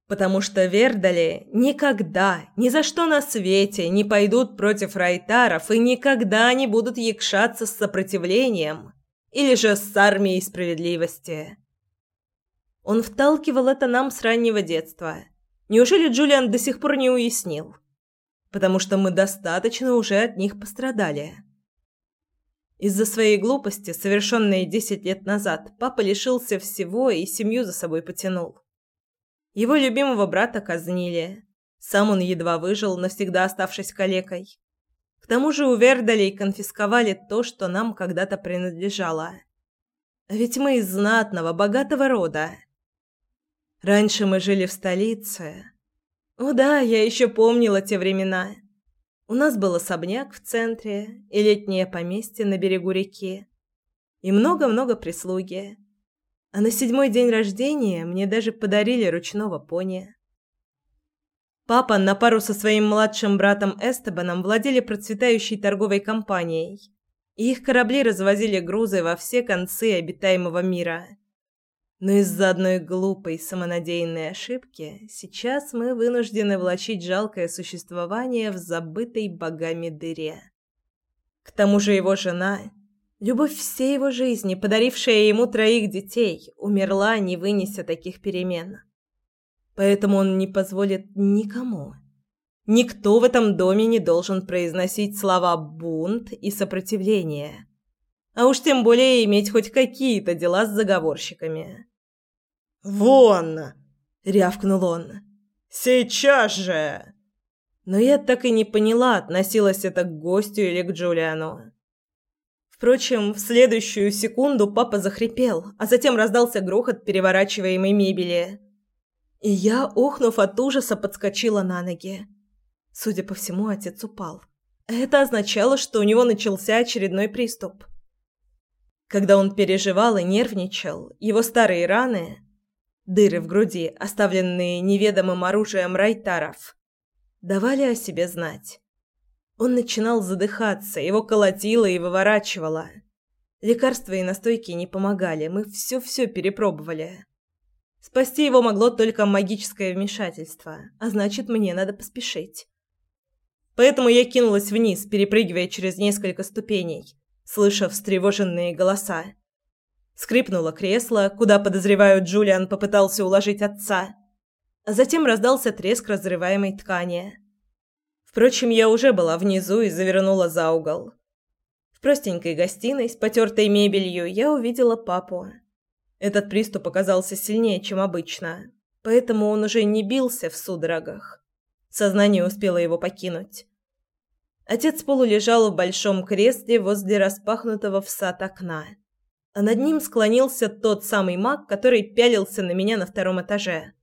Потому что Вердали никогда, ни за что на свете не пойдут против райтаров и никогда не будут якшаться с сопротивлением или же с армией справедливости. Он вталкивал это нам с раннего детства. Неужели Джулиан до сих пор не уяснил? Потому что мы достаточно уже от них пострадали. Из-за своей глупости, совершенной десять лет назад, папа лишился всего и семью за собой потянул. Его любимого брата казнили. Сам он едва выжил, навсегда оставшись калекой. К тому же у Вердалей конфисковали то, что нам когда-то принадлежало. Ведь мы из знатного, богатого рода. Раньше мы жили в столице. О да, я еще помнила те времена. У нас был особняк в центре и летнее поместье на берегу реки. И много-много прислуги. А на седьмой день рождения мне даже подарили ручного пони. Папа на пару со своим младшим братом Эстебаном владели процветающей торговой компанией, и их корабли развозили грузы во все концы обитаемого мира. Но из-за одной глупой самонадеянной ошибки сейчас мы вынуждены влачить жалкое существование в забытой богами дыре. К тому же его жена, любовь всей его жизни, подарившая ему троих детей, умерла, не вынеся таких перемен. Поэтому он не позволит никому, никто в этом доме не должен произносить слова «бунт» и «сопротивление» а уж тем более иметь хоть какие-то дела с заговорщиками. «Вон!» — рявкнул он. «Сейчас же!» Но я так и не поняла, относилось это к гостю или к Джулиану. Впрочем, в следующую секунду папа захрипел, а затем раздался грохот переворачиваемой мебели. И я, охнув от ужаса, подскочила на ноги. Судя по всему, отец упал. Это означало, что у него начался очередной приступ. Когда он переживал и нервничал, его старые раны, дыры в груди, оставленные неведомым оружием райтаров, давали о себе знать. Он начинал задыхаться, его колотило и выворачивало. Лекарства и настойки не помогали, мы все-все перепробовали. Спасти его могло только магическое вмешательство, а значит, мне надо поспешить. Поэтому я кинулась вниз, перепрыгивая через несколько ступеней слыша встревоженные голоса. Скрипнуло кресло, куда, подозреваю, Джулиан попытался уложить отца. А затем раздался треск разрываемой ткани. Впрочем, я уже была внизу и завернула за угол. В простенькой гостиной с потертой мебелью я увидела папу. Этот приступ оказался сильнее, чем обычно, поэтому он уже не бился в судорогах. Сознание успело его покинуть. Отец полулежал в большом кресле возле распахнутого в сад окна. А над ним склонился тот самый маг, который пялился на меня на втором этаже.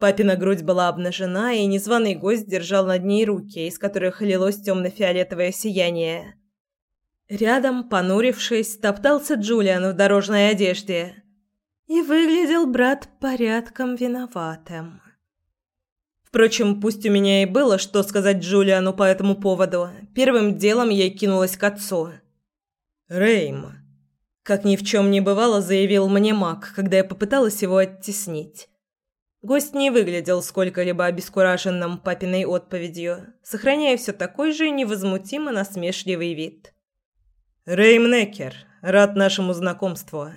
Папина грудь была обнажена, и незваный гость держал над ней руки, из которых лилось темно-фиолетовое сияние. Рядом, понурившись, топтался Джулиан в дорожной одежде. И выглядел брат порядком виноватым. Впрочем, пусть у меня и было что сказать Джулиану по этому поводу, первым делом я кинулась к отцу. «Рейм», как ни в чем не бывало, заявил мне маг, когда я попыталась его оттеснить. Гость не выглядел сколько-либо обескураженным папиной отповедью, сохраняя все такой же невозмутимо насмешливый вид. «Рейм Некер, рад нашему знакомству».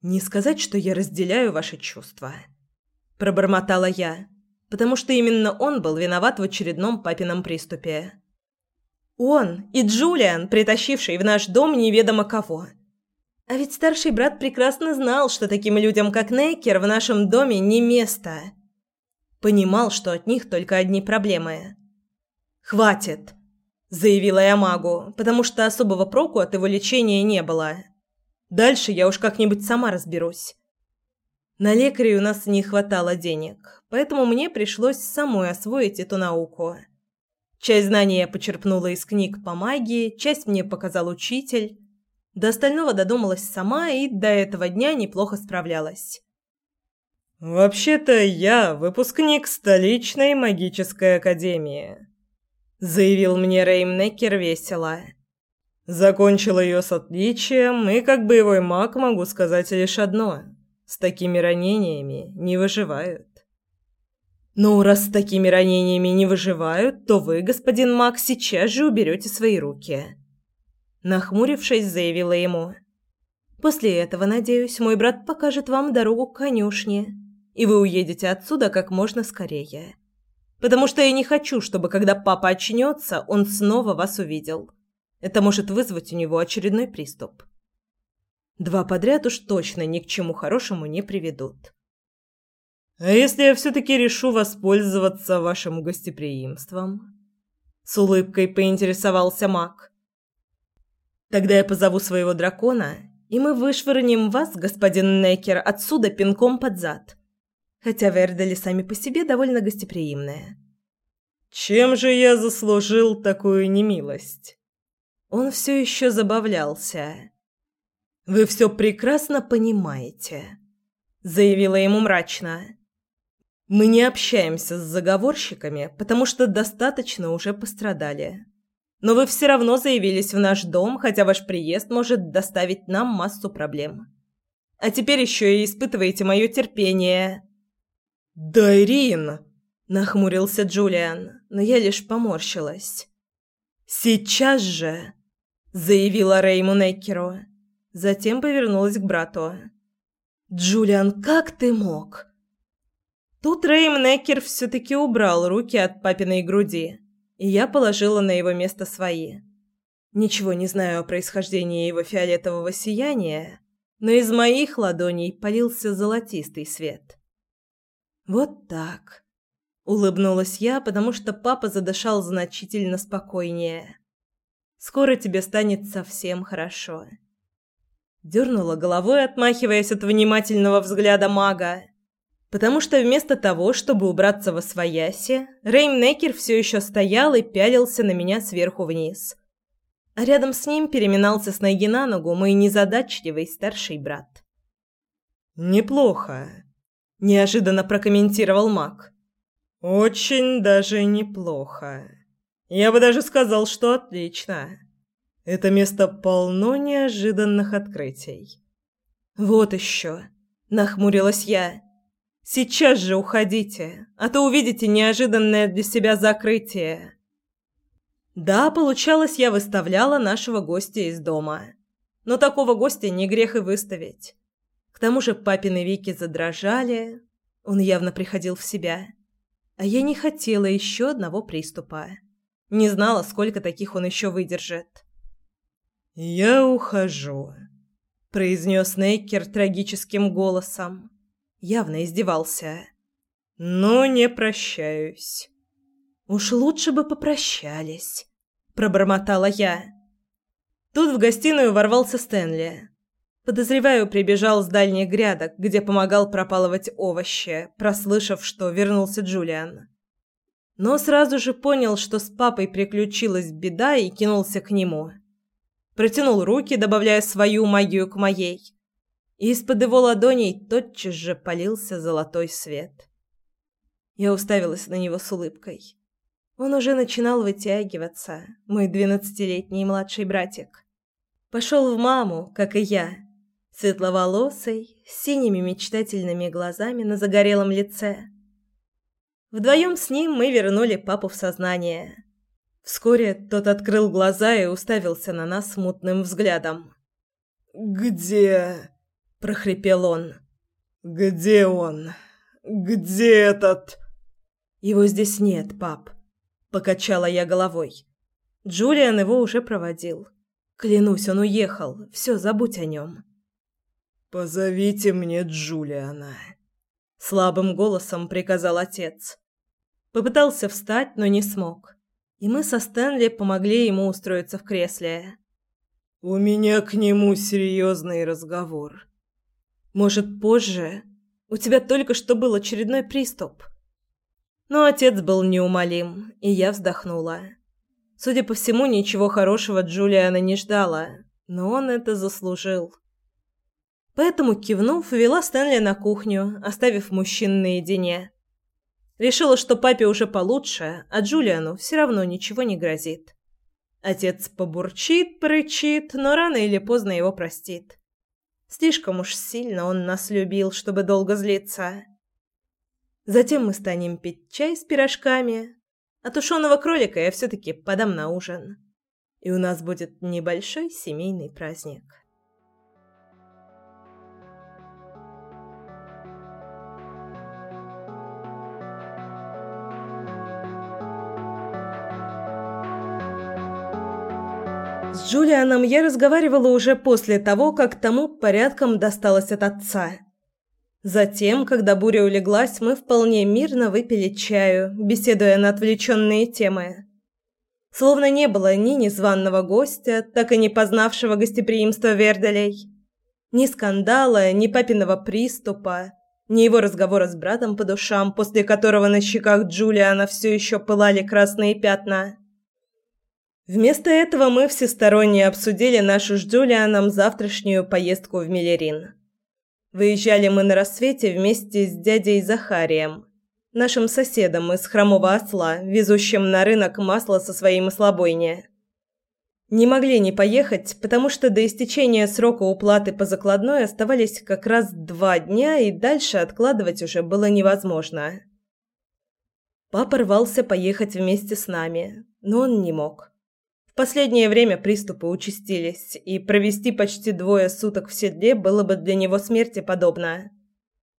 «Не сказать, что я разделяю ваши чувства», – пробормотала я потому что именно он был виноват в очередном папином приступе. Он и Джулиан, притащивший в наш дом неведомо кого. А ведь старший брат прекрасно знал, что таким людям, как Нейкер, в нашем доме не место. Понимал, что от них только одни проблемы. «Хватит!» – заявила я магу, потому что особого проку от его лечения не было. Дальше я уж как-нибудь сама разберусь. На лекаря у нас не хватало денег, поэтому мне пришлось самой освоить эту науку. Часть знаний я почерпнула из книг по магии, часть мне показал учитель. До остального додумалась сама и до этого дня неплохо справлялась. «Вообще-то я выпускник столичной магической академии», — заявил мне Реймнекер весело. «Закончил ее с отличием, и как боевой маг могу сказать лишь одно. С такими ранениями не выживают». «Ну, раз с такими ранениями не выживают, то вы, господин Мак, сейчас же уберете свои руки». Нахмурившись, заявила ему. «После этого, надеюсь, мой брат покажет вам дорогу к конюшне, и вы уедете отсюда как можно скорее. Потому что я не хочу, чтобы, когда папа очнется, он снова вас увидел. Это может вызвать у него очередной приступ. Два подряд уж точно ни к чему хорошему не приведут». А если я все-таки решу воспользоваться вашим гостеприимством? С улыбкой поинтересовался маг. Тогда я позову своего дракона, и мы вышвырнем вас, господин Некер, отсюда пинком под зад. Хотя Вердали сами по себе довольно гостеприимные. Чем же я заслужил такую немилость? Он все еще забавлялся. Вы все прекрасно понимаете, заявила ему мрачно. Мы не общаемся с заговорщиками, потому что достаточно уже пострадали. Но вы все равно заявились в наш дом, хотя ваш приезд может доставить нам массу проблем. А теперь еще и испытываете мое терпение». «Да, Ирин!» – нахмурился Джулиан, но я лишь поморщилась. «Сейчас же!» – заявила Рейму Неккеру. Затем повернулась к брату. «Джулиан, как ты мог?» Тут Рейм Неккер все-таки убрал руки от папиной груди, и я положила на его место свои. Ничего не знаю о происхождении его фиолетового сияния, но из моих ладоней полился золотистый свет. «Вот так», — улыбнулась я, потому что папа задышал значительно спокойнее. «Скоро тебе станет совсем хорошо». Дернула головой, отмахиваясь от внимательного взгляда мага, потому что вместо того, чтобы убраться во свояси, Рейм Некер все еще стоял и пялился на меня сверху вниз. А рядом с ним переминался с ноги на ногу мой незадачливый старший брат. «Неплохо», – неожиданно прокомментировал маг. «Очень даже неплохо. Я бы даже сказал, что отлично». Это место полно неожиданных открытий. Вот еще, нахмурилась я. Сейчас же уходите, а то увидите неожиданное для себя закрытие. Да, получалось, я выставляла нашего гостя из дома. Но такого гостя не грех и выставить. К тому же папины веки задрожали, он явно приходил в себя. А я не хотела еще одного приступа. Не знала, сколько таких он еще выдержит. «Я ухожу», — произнес Нейкер трагическим голосом. Явно издевался. «Но не прощаюсь». «Уж лучше бы попрощались», — пробормотала я. Тут в гостиную ворвался Стэнли. Подозреваю, прибежал с дальних грядок, где помогал пропалывать овощи, прослышав, что вернулся Джулиан. Но сразу же понял, что с папой приключилась беда и кинулся к нему протянул руки, добавляя свою магию к моей. И из-под его ладоней тотчас же полился золотой свет. Я уставилась на него с улыбкой. Он уже начинал вытягиваться, мой двенадцатилетний младший братик. Пошел в маму, как и я, светловолосый, с синими мечтательными глазами на загорелом лице. Вдвоем с ним мы вернули папу в сознание. Вскоре тот открыл глаза и уставился на нас мутным взглядом. «Где?» – прохрипел он. «Где он? Где этот?» «Его здесь нет, пап», – покачала я головой. Джулиан его уже проводил. Клянусь, он уехал. Все, забудь о нем. «Позовите мне Джулиана», – слабым голосом приказал отец. Попытался встать, но не смог и мы со Стэнли помогли ему устроиться в кресле. «У меня к нему серьезный разговор». «Может, позже? У тебя только что был очередной приступ». Но отец был неумолим, и я вздохнула. Судя по всему, ничего хорошего Джулиана не ждала, но он это заслужил. Поэтому, кивнув, вела Стэнли на кухню, оставив мужчин наедине. Решила, что папе уже получше, а Джулиану все равно ничего не грозит. Отец побурчит, порычит, но рано или поздно его простит. Слишком уж сильно он нас любил, чтобы долго злиться. Затем мы станем пить чай с пирожками, а тушеного кролика я все-таки подам на ужин. И у нас будет небольшой семейный праздник. С Джулианом я разговаривала уже после того, как тому порядком досталось от отца. Затем, когда буря улеглась, мы вполне мирно выпили чаю, беседуя на отвлеченные темы. Словно не было ни незваного гостя, так и не познавшего гостеприимства Верделей, ни скандала, ни папиного приступа, ни его разговора с братом по душам, после которого на щеках Джулиана все еще пылали красные пятна. Вместо этого мы всесторонне обсудили нашу с Джулианом завтрашнюю поездку в Миллерин. Выезжали мы на рассвете вместе с дядей Захарием, нашим соседом из Хромого Осла, везущим на рынок масло со своей маслобойни. Не могли не поехать, потому что до истечения срока уплаты по закладной оставались как раз два дня, и дальше откладывать уже было невозможно. Папа рвался поехать вместе с нами, но он не мог. В последнее время приступы участились, и провести почти двое суток в седле было бы для него смерти подобно.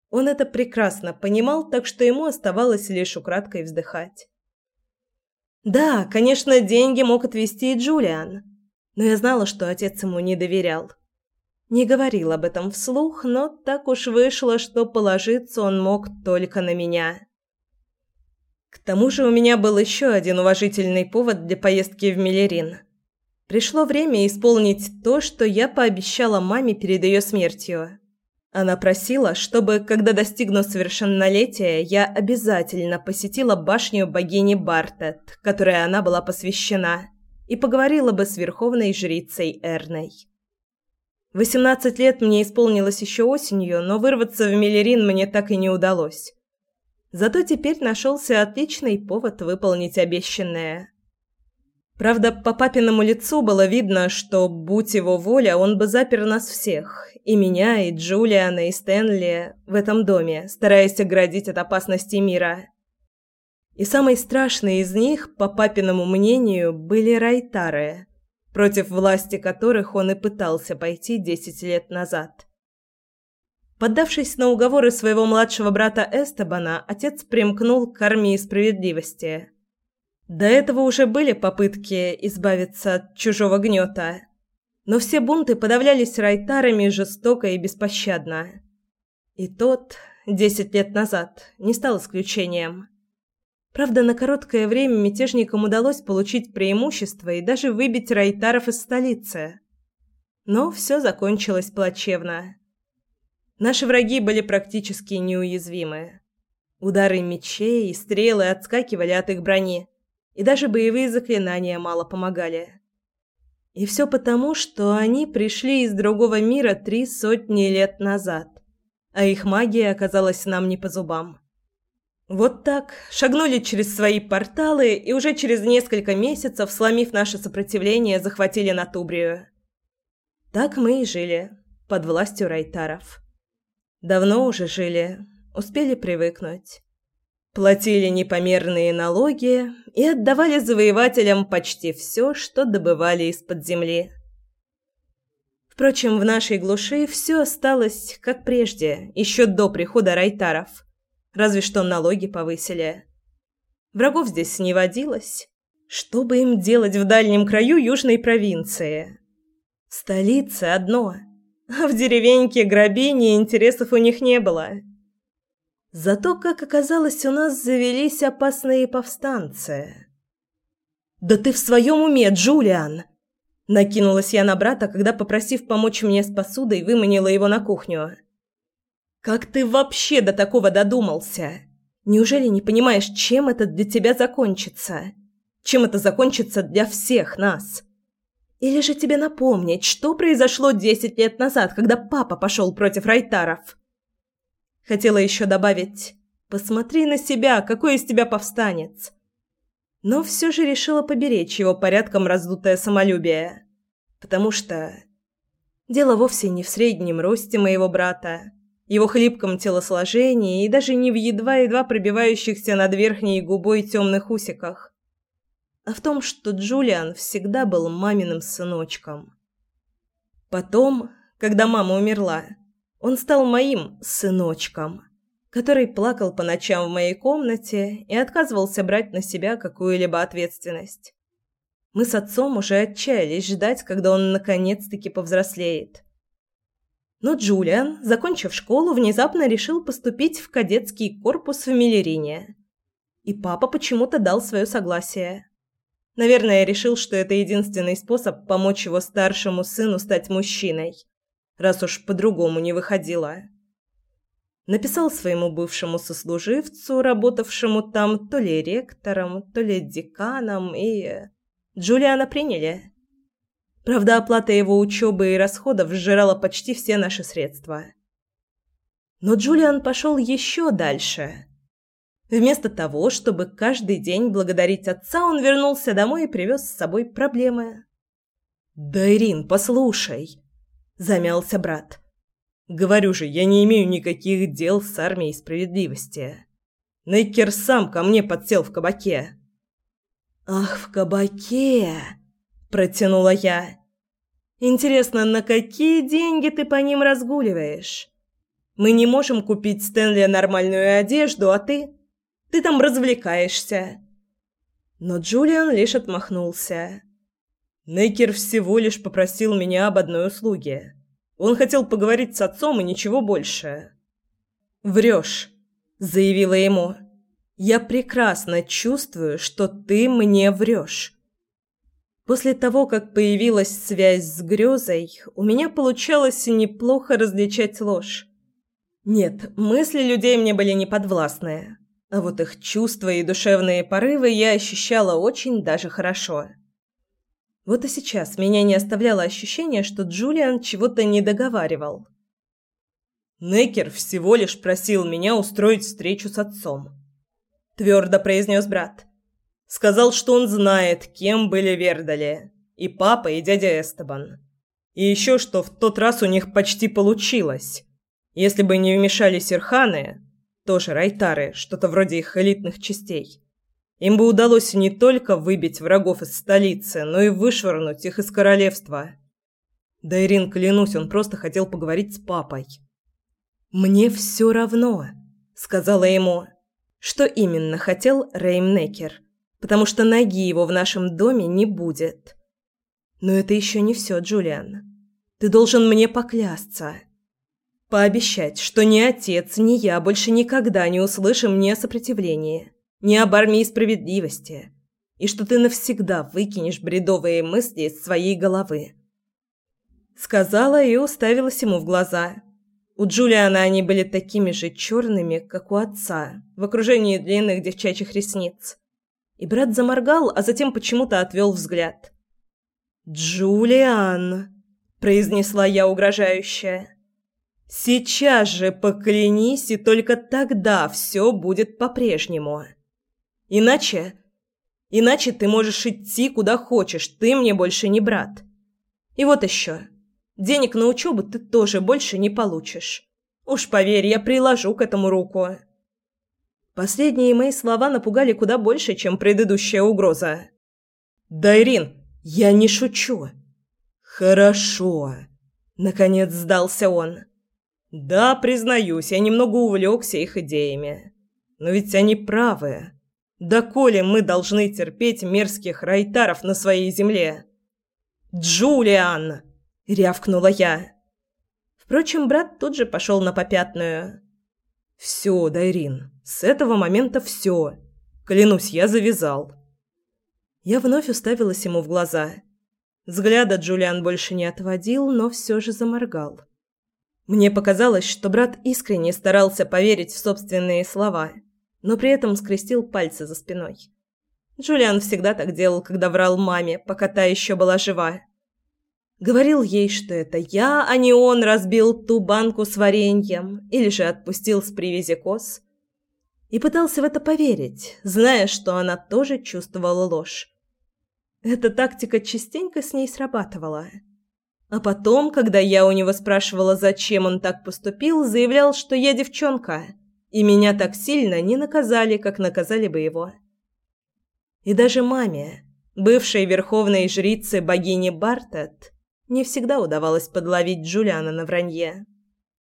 Он это прекрасно понимал, так что ему оставалось лишь украдкой вздыхать. Да, конечно, деньги мог отвести и Джулиан, но я знала, что отец ему не доверял. Не говорил об этом вслух, но так уж вышло, что положиться он мог только на меня. К тому же у меня был еще один уважительный повод для поездки в Миллерин. Пришло время исполнить то, что я пообещала маме перед ее смертью. Она просила, чтобы, когда достигну совершеннолетия, я обязательно посетила башню богини Бартет, которой она была посвящена, и поговорила бы с верховной жрицей Эрной. Восемнадцать лет мне исполнилось еще осенью, но вырваться в Миллерин мне так и не удалось. Зато теперь нашелся отличный повод выполнить обещанное. Правда, по папиному лицу было видно, что, будь его воля, он бы запер нас всех, и меня, и Джулиана, и Стэнли, в этом доме, стараясь оградить от опасности мира. И самые страшные из них, по папиному мнению, были райтары, против власти которых он и пытался пойти десять лет назад. Поддавшись на уговоры своего младшего брата Эстебана, отец примкнул к армии справедливости. До этого уже были попытки избавиться от чужого гнета, но все бунты подавлялись райтарами жестоко и беспощадно. И тот, десять лет назад, не стал исключением. Правда, на короткое время мятежникам удалось получить преимущество и даже выбить райтаров из столицы. Но все закончилось плачевно. Наши враги были практически неуязвимы. Удары мечей и стрелы отскакивали от их брони, и даже боевые заклинания мало помогали. И все потому, что они пришли из другого мира три сотни лет назад, а их магия оказалась нам не по зубам. Вот так шагнули через свои порталы и уже через несколько месяцев, сломив наше сопротивление, захватили Натубрию. Так мы и жили, под властью райтаров. Давно уже жили, успели привыкнуть. Платили непомерные налоги и отдавали завоевателям почти все, что добывали из-под земли. Впрочем, в нашей глуши все осталось как прежде, еще до прихода райтаров. Разве что налоги повысили. Врагов здесь не водилось. Что бы им делать в дальнем краю южной провинции? Столица одно – а в деревеньке грабений интересов у них не было. Зато, как оказалось, у нас завелись опасные повстанцы. «Да ты в своем уме, Джулиан!» Накинулась я на брата, когда, попросив помочь мне с посудой, выманила его на кухню. «Как ты вообще до такого додумался? Неужели не понимаешь, чем это для тебя закончится? Чем это закончится для всех нас?» Или же тебе напомнить, что произошло десять лет назад, когда папа пошел против Райтаров? Хотела еще добавить «Посмотри на себя, какой из тебя повстанец!» Но все же решила поберечь его порядком раздутое самолюбие. Потому что... Дело вовсе не в среднем росте моего брата, его хлипком телосложении и даже не в едва-едва пробивающихся над верхней губой темных усиках а в том, что Джулиан всегда был маминым сыночком. Потом, когда мама умерла, он стал моим сыночком, который плакал по ночам в моей комнате и отказывался брать на себя какую-либо ответственность. Мы с отцом уже отчаялись ждать, когда он наконец-таки повзрослеет. Но Джулиан, закончив школу, внезапно решил поступить в кадетский корпус в Миллерине. И папа почему-то дал свое согласие. Наверное, решил, что это единственный способ помочь его старшему сыну стать мужчиной, раз уж по-другому не выходило. Написал своему бывшему сослуживцу, работавшему там то ли ректором, то ли деканом, и... Джулиана приняли. Правда, оплата его учебы и расходов сжирала почти все наши средства. Но Джулиан пошел еще дальше – Вместо того, чтобы каждый день благодарить отца, он вернулся домой и привез с собой проблемы. «Да, Ирин, послушай!» – замялся брат. «Говорю же, я не имею никаких дел с армией справедливости. Нейкер сам ко мне подсел в кабаке». «Ах, в кабаке!» – протянула я. «Интересно, на какие деньги ты по ним разгуливаешь? Мы не можем купить Стэнли нормальную одежду, а ты...» Ты там развлекаешься». Но Джулиан лишь отмахнулся. Нейкер всего лишь попросил меня об одной услуге. Он хотел поговорить с отцом и ничего больше. «Врешь», — заявила ему. «Я прекрасно чувствую, что ты мне врешь». После того, как появилась связь с грезой, у меня получалось неплохо различать ложь. Нет, мысли людей мне были неподвластные. А вот их чувства и душевные порывы я ощущала очень даже хорошо. Вот и сейчас меня не оставляло ощущение, что Джулиан чего-то не договаривал. Некер всего лишь просил меня устроить встречу с отцом, твердо произнес брат. Сказал, что он знает, кем были Вердали, и папа, и дядя Эстебан. И еще что в тот раз у них почти получилось. Если бы не вмешались Ирханы, тоже райтары, что-то вроде их элитных частей. Им бы удалось не только выбить врагов из столицы, но и вышвырнуть их из королевства. Да, Ирин, клянусь, он просто хотел поговорить с папой. «Мне все равно», — сказала ему, что именно хотел Реймнекер, потому что ноги его в нашем доме не будет. «Но это еще не все, Джулиан. Ты должен мне поклясться». Пообещать, что ни отец, ни я больше никогда не услышим ни о сопротивлении, ни об армии справедливости, и что ты навсегда выкинешь бредовые мысли из своей головы. Сказала и уставилась ему в глаза. У Джулиана они были такими же черными, как у отца, в окружении длинных девчачьих ресниц. И брат заморгал, а затем почему-то отвел взгляд. «Джулиан!» – произнесла я угрожающе. Сейчас же поклянись, и только тогда все будет по-прежнему. Иначе... Иначе ты можешь идти куда хочешь, ты мне больше не брат. И вот еще. Денег на учебу ты тоже больше не получишь. Уж поверь, я приложу к этому руку. Последние мои слова напугали куда больше, чем предыдущая угроза. «Дайрин, я не шучу». «Хорошо», — наконец сдался он. Да, признаюсь, я немного увлекся их идеями. Но ведь они правы. Да коли мы должны терпеть мерзких райтаров на своей земле? «Джулиан!» — рявкнула я. Впрочем, брат тут же пошел на попятную. «Все, Дайрин, с этого момента все. Клянусь, я завязал». Я вновь уставилась ему в глаза. Взгляда Джулиан больше не отводил, но все же заморгал. Мне показалось, что брат искренне старался поверить в собственные слова, но при этом скрестил пальцы за спиной. Джулиан всегда так делал, когда врал маме, пока та еще была жива. Говорил ей, что это я, а не он разбил ту банку с вареньем или же отпустил с привязи коз. И пытался в это поверить, зная, что она тоже чувствовала ложь. Эта тактика частенько с ней срабатывала. А потом, когда я у него спрашивала, зачем он так поступил, заявлял, что я девчонка, и меня так сильно не наказали, как наказали бы его. И даже маме, бывшей верховной жрице богини Бартет, не всегда удавалось подловить Джулиана на вранье.